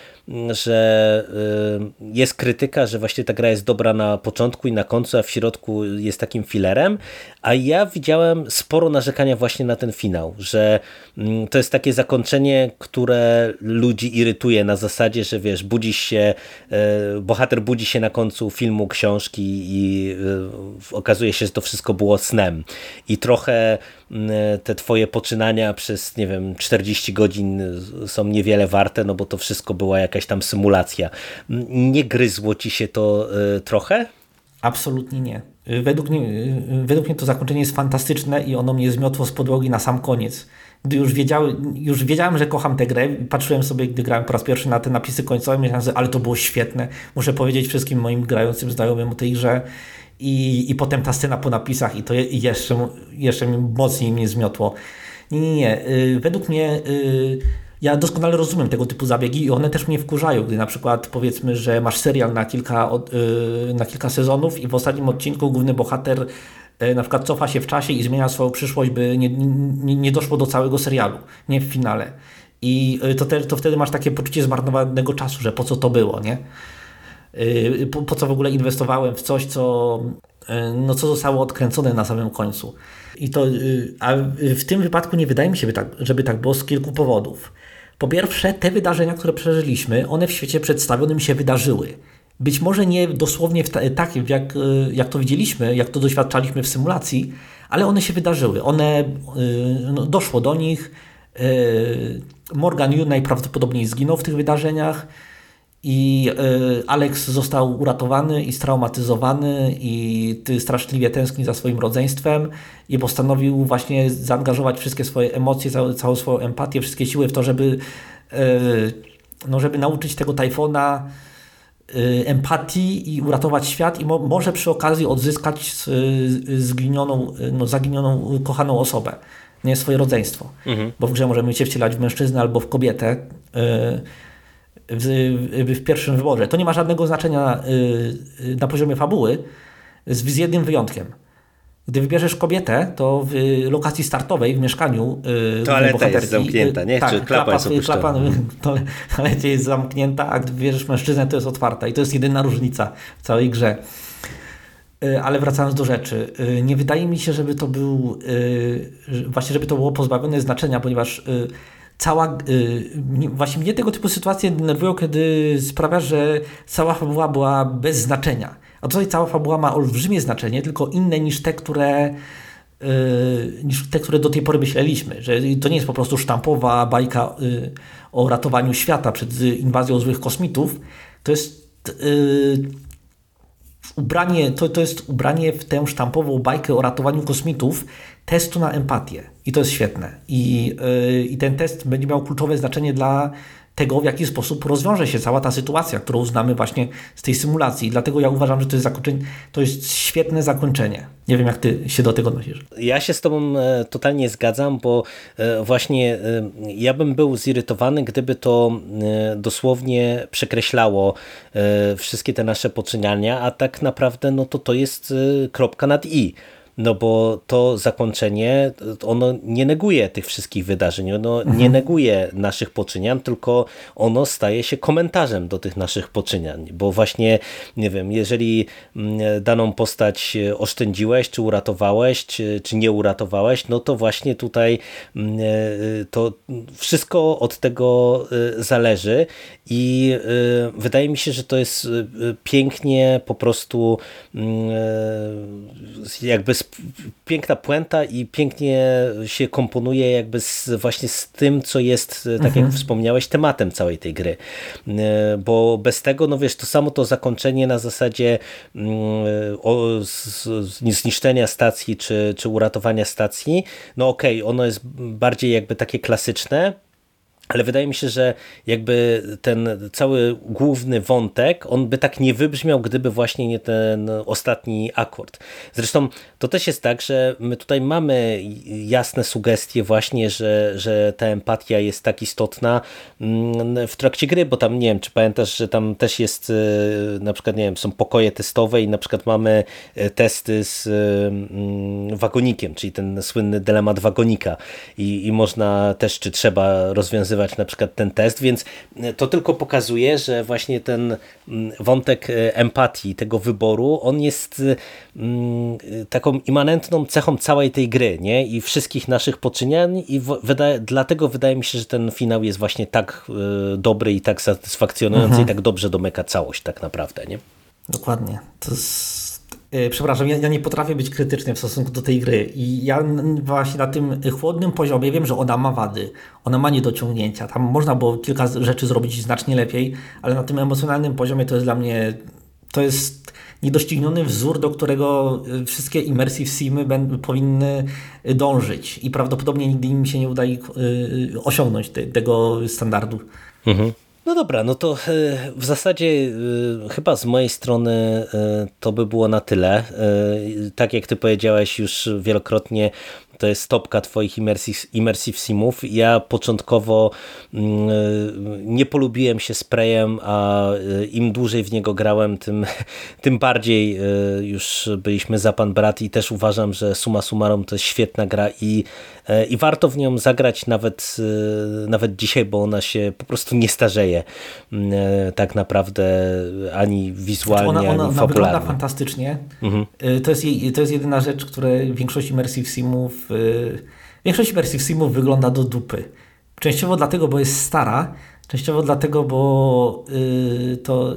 że y, jest krytyka, że właśnie ta gra jest dobra na początku i na końcu, a w środku jest takim filerem, a ja widziałem sporo narzekania właśnie na ten finał, że mm, to jest takie zakończenie, które ludzi irytuje na zasadzie, że wiesz, budzisz się, y, bohater budzi się na końcu filmu, książki i y, okazuje się, że to wszystko było snem i trochę te twoje poczynania przez, nie wiem, 40 godzin są niewiele warte, no bo to wszystko była jakaś tam symulacja. Nie gryzło ci się to trochę? Absolutnie nie. Według mnie, według mnie to zakończenie jest fantastyczne i ono mnie zmiotło z podłogi na sam koniec. Gdy już, wiedziały, już wiedziałem, że kocham tę grę, patrzyłem sobie, gdy grałem po raz pierwszy na te napisy końcowe, myślałem sobie, ale to było świetne. Muszę powiedzieć wszystkim moim grającym znajomym o tej grze. I, i potem ta scena po napisach i to jeszcze, jeszcze mocniej mnie zmiotło. Nie, nie, nie. Y, według mnie y, ja doskonale rozumiem tego typu zabiegi i one też mnie wkurzają, gdy na przykład powiedzmy, że masz serial na kilka, y, na kilka sezonów i w ostatnim odcinku główny bohater na przykład cofa się w czasie i zmienia swoją przyszłość, by nie, nie, nie doszło do całego serialu, nie w finale. I y, to, te, to wtedy masz takie poczucie zmarnowanego czasu, że po co to było, nie? Po, po co w ogóle inwestowałem w coś, co, no, co zostało odkręcone na samym końcu. I to, a w tym wypadku nie wydaje mi się, żeby tak było z kilku powodów. Po pierwsze, te wydarzenia, które przeżyliśmy, one w świecie przedstawionym się wydarzyły. Być może nie dosłownie tak, jak, e, jak to widzieliśmy, jak to doświadczaliśmy w symulacji, ale one się wydarzyły. One, e, no, doszło do nich. E, Morgan Yu najprawdopodobniej zginął w tych wydarzeniach i Alex został uratowany i straumatyzowany i straszliwie tęskni za swoim rodzeństwem i postanowił właśnie zaangażować wszystkie swoje emocje, całą, całą swoją empatię, wszystkie siły w to, żeby, no, żeby nauczyć tego Tajfona empatii i uratować świat i mo może przy okazji odzyskać zginioną, no, zaginioną, kochaną osobę, nie swoje rodzeństwo. Mhm. Bo w grze możemy się wcielać w mężczyznę albo w kobietę. w, w, pierwszym wyborze. To nie ma żadnego znaczenia na poziomie fabuły, z jednym wyjątkiem. Gdy wybierzesz kobietę, to w lokacji startowej, w mieszkaniu Toaleta jest zamknięta, nie? Tak, Czy klapa, klapa jest klapa toalecie jest zamknięta, a gdy wybierzesz mężczyznę, to jest otwarta. I to jest jedyna różnica w całej grze. Y, ale wracając do rzeczy, y, nie wydaje mi się, żeby to był, y, właśnie żeby to było pozbawione znaczenia, ponieważ cała, właśnie mnie tego typu sytuacje denerwują, kiedy sprawia, że cała fabuła była bez znaczenia. A tutaj cała fabuła ma olbrzymie znaczenie, tylko inne niż te, które niż te, które do tej pory myśleliśmy, że to nie jest po prostu sztampowa bajka o ratowaniu świata przed inwazją złych kosmitów, to jest ubranie, to, to jest ubranie w tę sztampową bajkę o ratowaniu kosmitów testu na empatię. I to jest świetne. I, yy, I ten test będzie miał kluczowe znaczenie dla tego, w jaki sposób rozwiąże się cała ta sytuacja, którą znamy właśnie z tej symulacji. Dlatego ja uważam, że to jest, zakończenie, to jest świetne zakończenie. Nie wiem, jak ty się do tego nosisz. Ja się z tobą e, totalnie zgadzam, bo e, właśnie e, ja bym był zirytowany, gdyby to dosłownie przekreślało wszystkie te nasze poczyniania, a tak naprawdę no to to jest kropka nad i no bo to zakończenie, ono nie neguje tych wszystkich wydarzeń, ono mhm. nie neguje naszych poczynian, tylko ono staje się komentarzem do tych naszych poczyniań, bo właśnie, nie wiem, jeżeli mm, daną postać oszczędziłeś, czy uratowałeś, czy, czy nie uratowałeś, no to właśnie tutaj mm, e, to wszystko od tego e, zależy i e, wydaje mi się, że to jest pięknie po prostu mm, piękna puenta i pięknie się komponuje jakby z, właśnie z tym, co jest, e, tak mhm. jak wspomniałeś, tematem całej tej gry. E, bo bez tego, no wiesz, to samo to zakończenie na zasadzie mm, o, zniszczenia stacji czy, czy uratowania stacji, no okej, okay, ono jest bardziej jakby takie klasyczne, ale wydaje mi się, że jakby ten cały główny wątek, on by tak nie wybrzmiał, gdyby właśnie nie ten ostatni akord. Zresztą to też jest tak, że my tutaj mamy jasne sugestie właśnie, że, że ta empatia jest tak istotna mm, w trakcie gry, bo tam nie wiem, czy pamiętasz, że tam też jest e, na przykład, nie wiem, są pokoje testowe i na przykład mamy e, testy z mm, wagonikiem, czyli ten słynny dylemat wagonika i, i można też, czy trzeba rozwiązywać rozwiązywać na przykład ten test, więc e, to tylko pokazuje, że właśnie ten mm, wątek e, empatii, tego wyboru, on jest e, mm, taką immanentną cechą całej tej gry nie? i wszystkich naszych poczyniań i wydaje, dlatego wydaje mi się, że ten finał jest właśnie tak dobry i tak satysfakcjonujący mhm. i tak dobrze domyka całość tak naprawdę. Nie? Dokładnie. To jest E, przepraszam, ja, ja, nie potrafię być krytyczny w stosunku do tej gry i ja właśnie na tym chłodnym poziomie wiem, że ona ma wady, ona ma niedociągnięcia, tam można było kilka rzeczy zrobić znacznie lepiej, ale na tym emocjonalnym poziomie to jest dla mnie, to jest niedościgniony wzór, do którego e, wszystkie immersive simy będą, powinny dążyć i prawdopodobnie nigdy im się nie uda ich, y, osiągnąć te, tego standardu. Mhm. No dobra, no to e, w zasadzie e, chyba z mojej strony e, to by było na tyle. Tak jak ty powiedziałeś już wielokrotnie, to jest topka twoich immersive, immersive simów. Ja początkowo mm, nie polubiłem się sprayem, a im dłużej w niego grałem, tym, tym bardziej już byliśmy za pan brat i też uważam, że suma summarum to jest świetna gra i E, i warto w nią zagrać nawet, e, nawet dzisiaj, bo ona się po prostu nie starzeje mm, e, tak naprawdę ani wizualnie, znaczy ona, ona, ani ona fabularnie. wygląda fantastycznie. Mhm. To, jest, to jest jedyna rzecz, której większość immersive simów większość immersive simów wygląda do dupy. Częściowo dlatego, bo jest stara, częściowo dlatego, bo to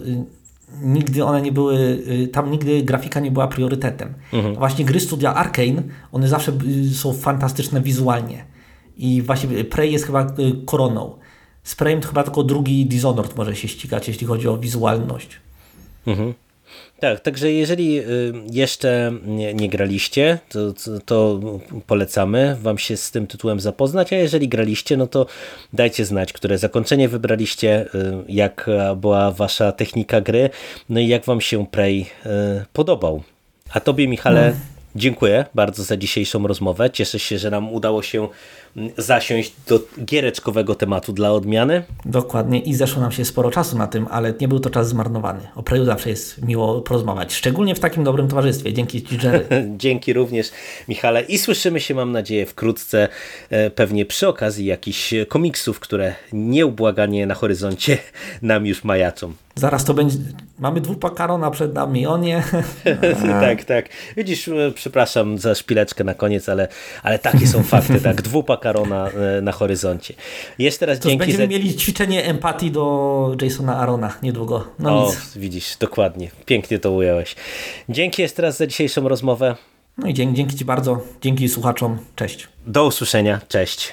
nigdy one nie były, y, tam nigdy grafika nie była priorytetem. Mhm. Właśnie gry studia Arkane, one zawsze y, są fantastyczne wizualnie. I właśnie Prey jest chyba y, koroną. Z Preyem to chyba tylko drugi Dishonored może się ścigać, jeśli chodzi o wizualność. Mhm. Tak, także jeżeli y, jeszcze nie, nie graliście, to, to, polecamy Wam się z tym tytułem zapoznać, a jeżeli graliście, no to dajcie znać, które zakończenie wybraliście, y, jak była Wasza technika gry, no i jak Wam się Prey y, podobał. A Tobie, Michale, Dziękuję bardzo za dzisiejszą rozmowę. Cieszę się, że nam udało się mm, zasiąść do giereczkowego tematu dla odmiany. Dokładnie i zeszło nam się sporo czasu na tym, ale nie był to czas zmarnowany. O Preju zawsze jest miło porozmawiać, szczególnie w takim dobrym towarzystwie. Dzięki Ci, Jerry. Dzięki również, Michale. I słyszymy się, mam nadzieję, wkrótce, e, pewnie przy okazji jakichś komiksów, które nieubłaganie na horyzoncie nam już majaczą. Zaraz to będzie. Mamy dwupakarona przed nami, o nie. tak, tak. Widzisz, e, przepraszam za szpileczkę na koniec, ale, ale takie są fakty, tak. Dwupakarona e, na horyzoncie. Jest teraz To dzięki będziemy za... mieli ćwiczenie empatii do Jasona Arona niedługo. No O, nic. widzisz, dokładnie. Pięknie to ująłeś. Dzięki jeszcze raz za dzisiejszą rozmowę. No i dzięki, dzięki Ci bardzo. Dzięki słuchaczom. Cześć. Do usłyszenia. Cześć.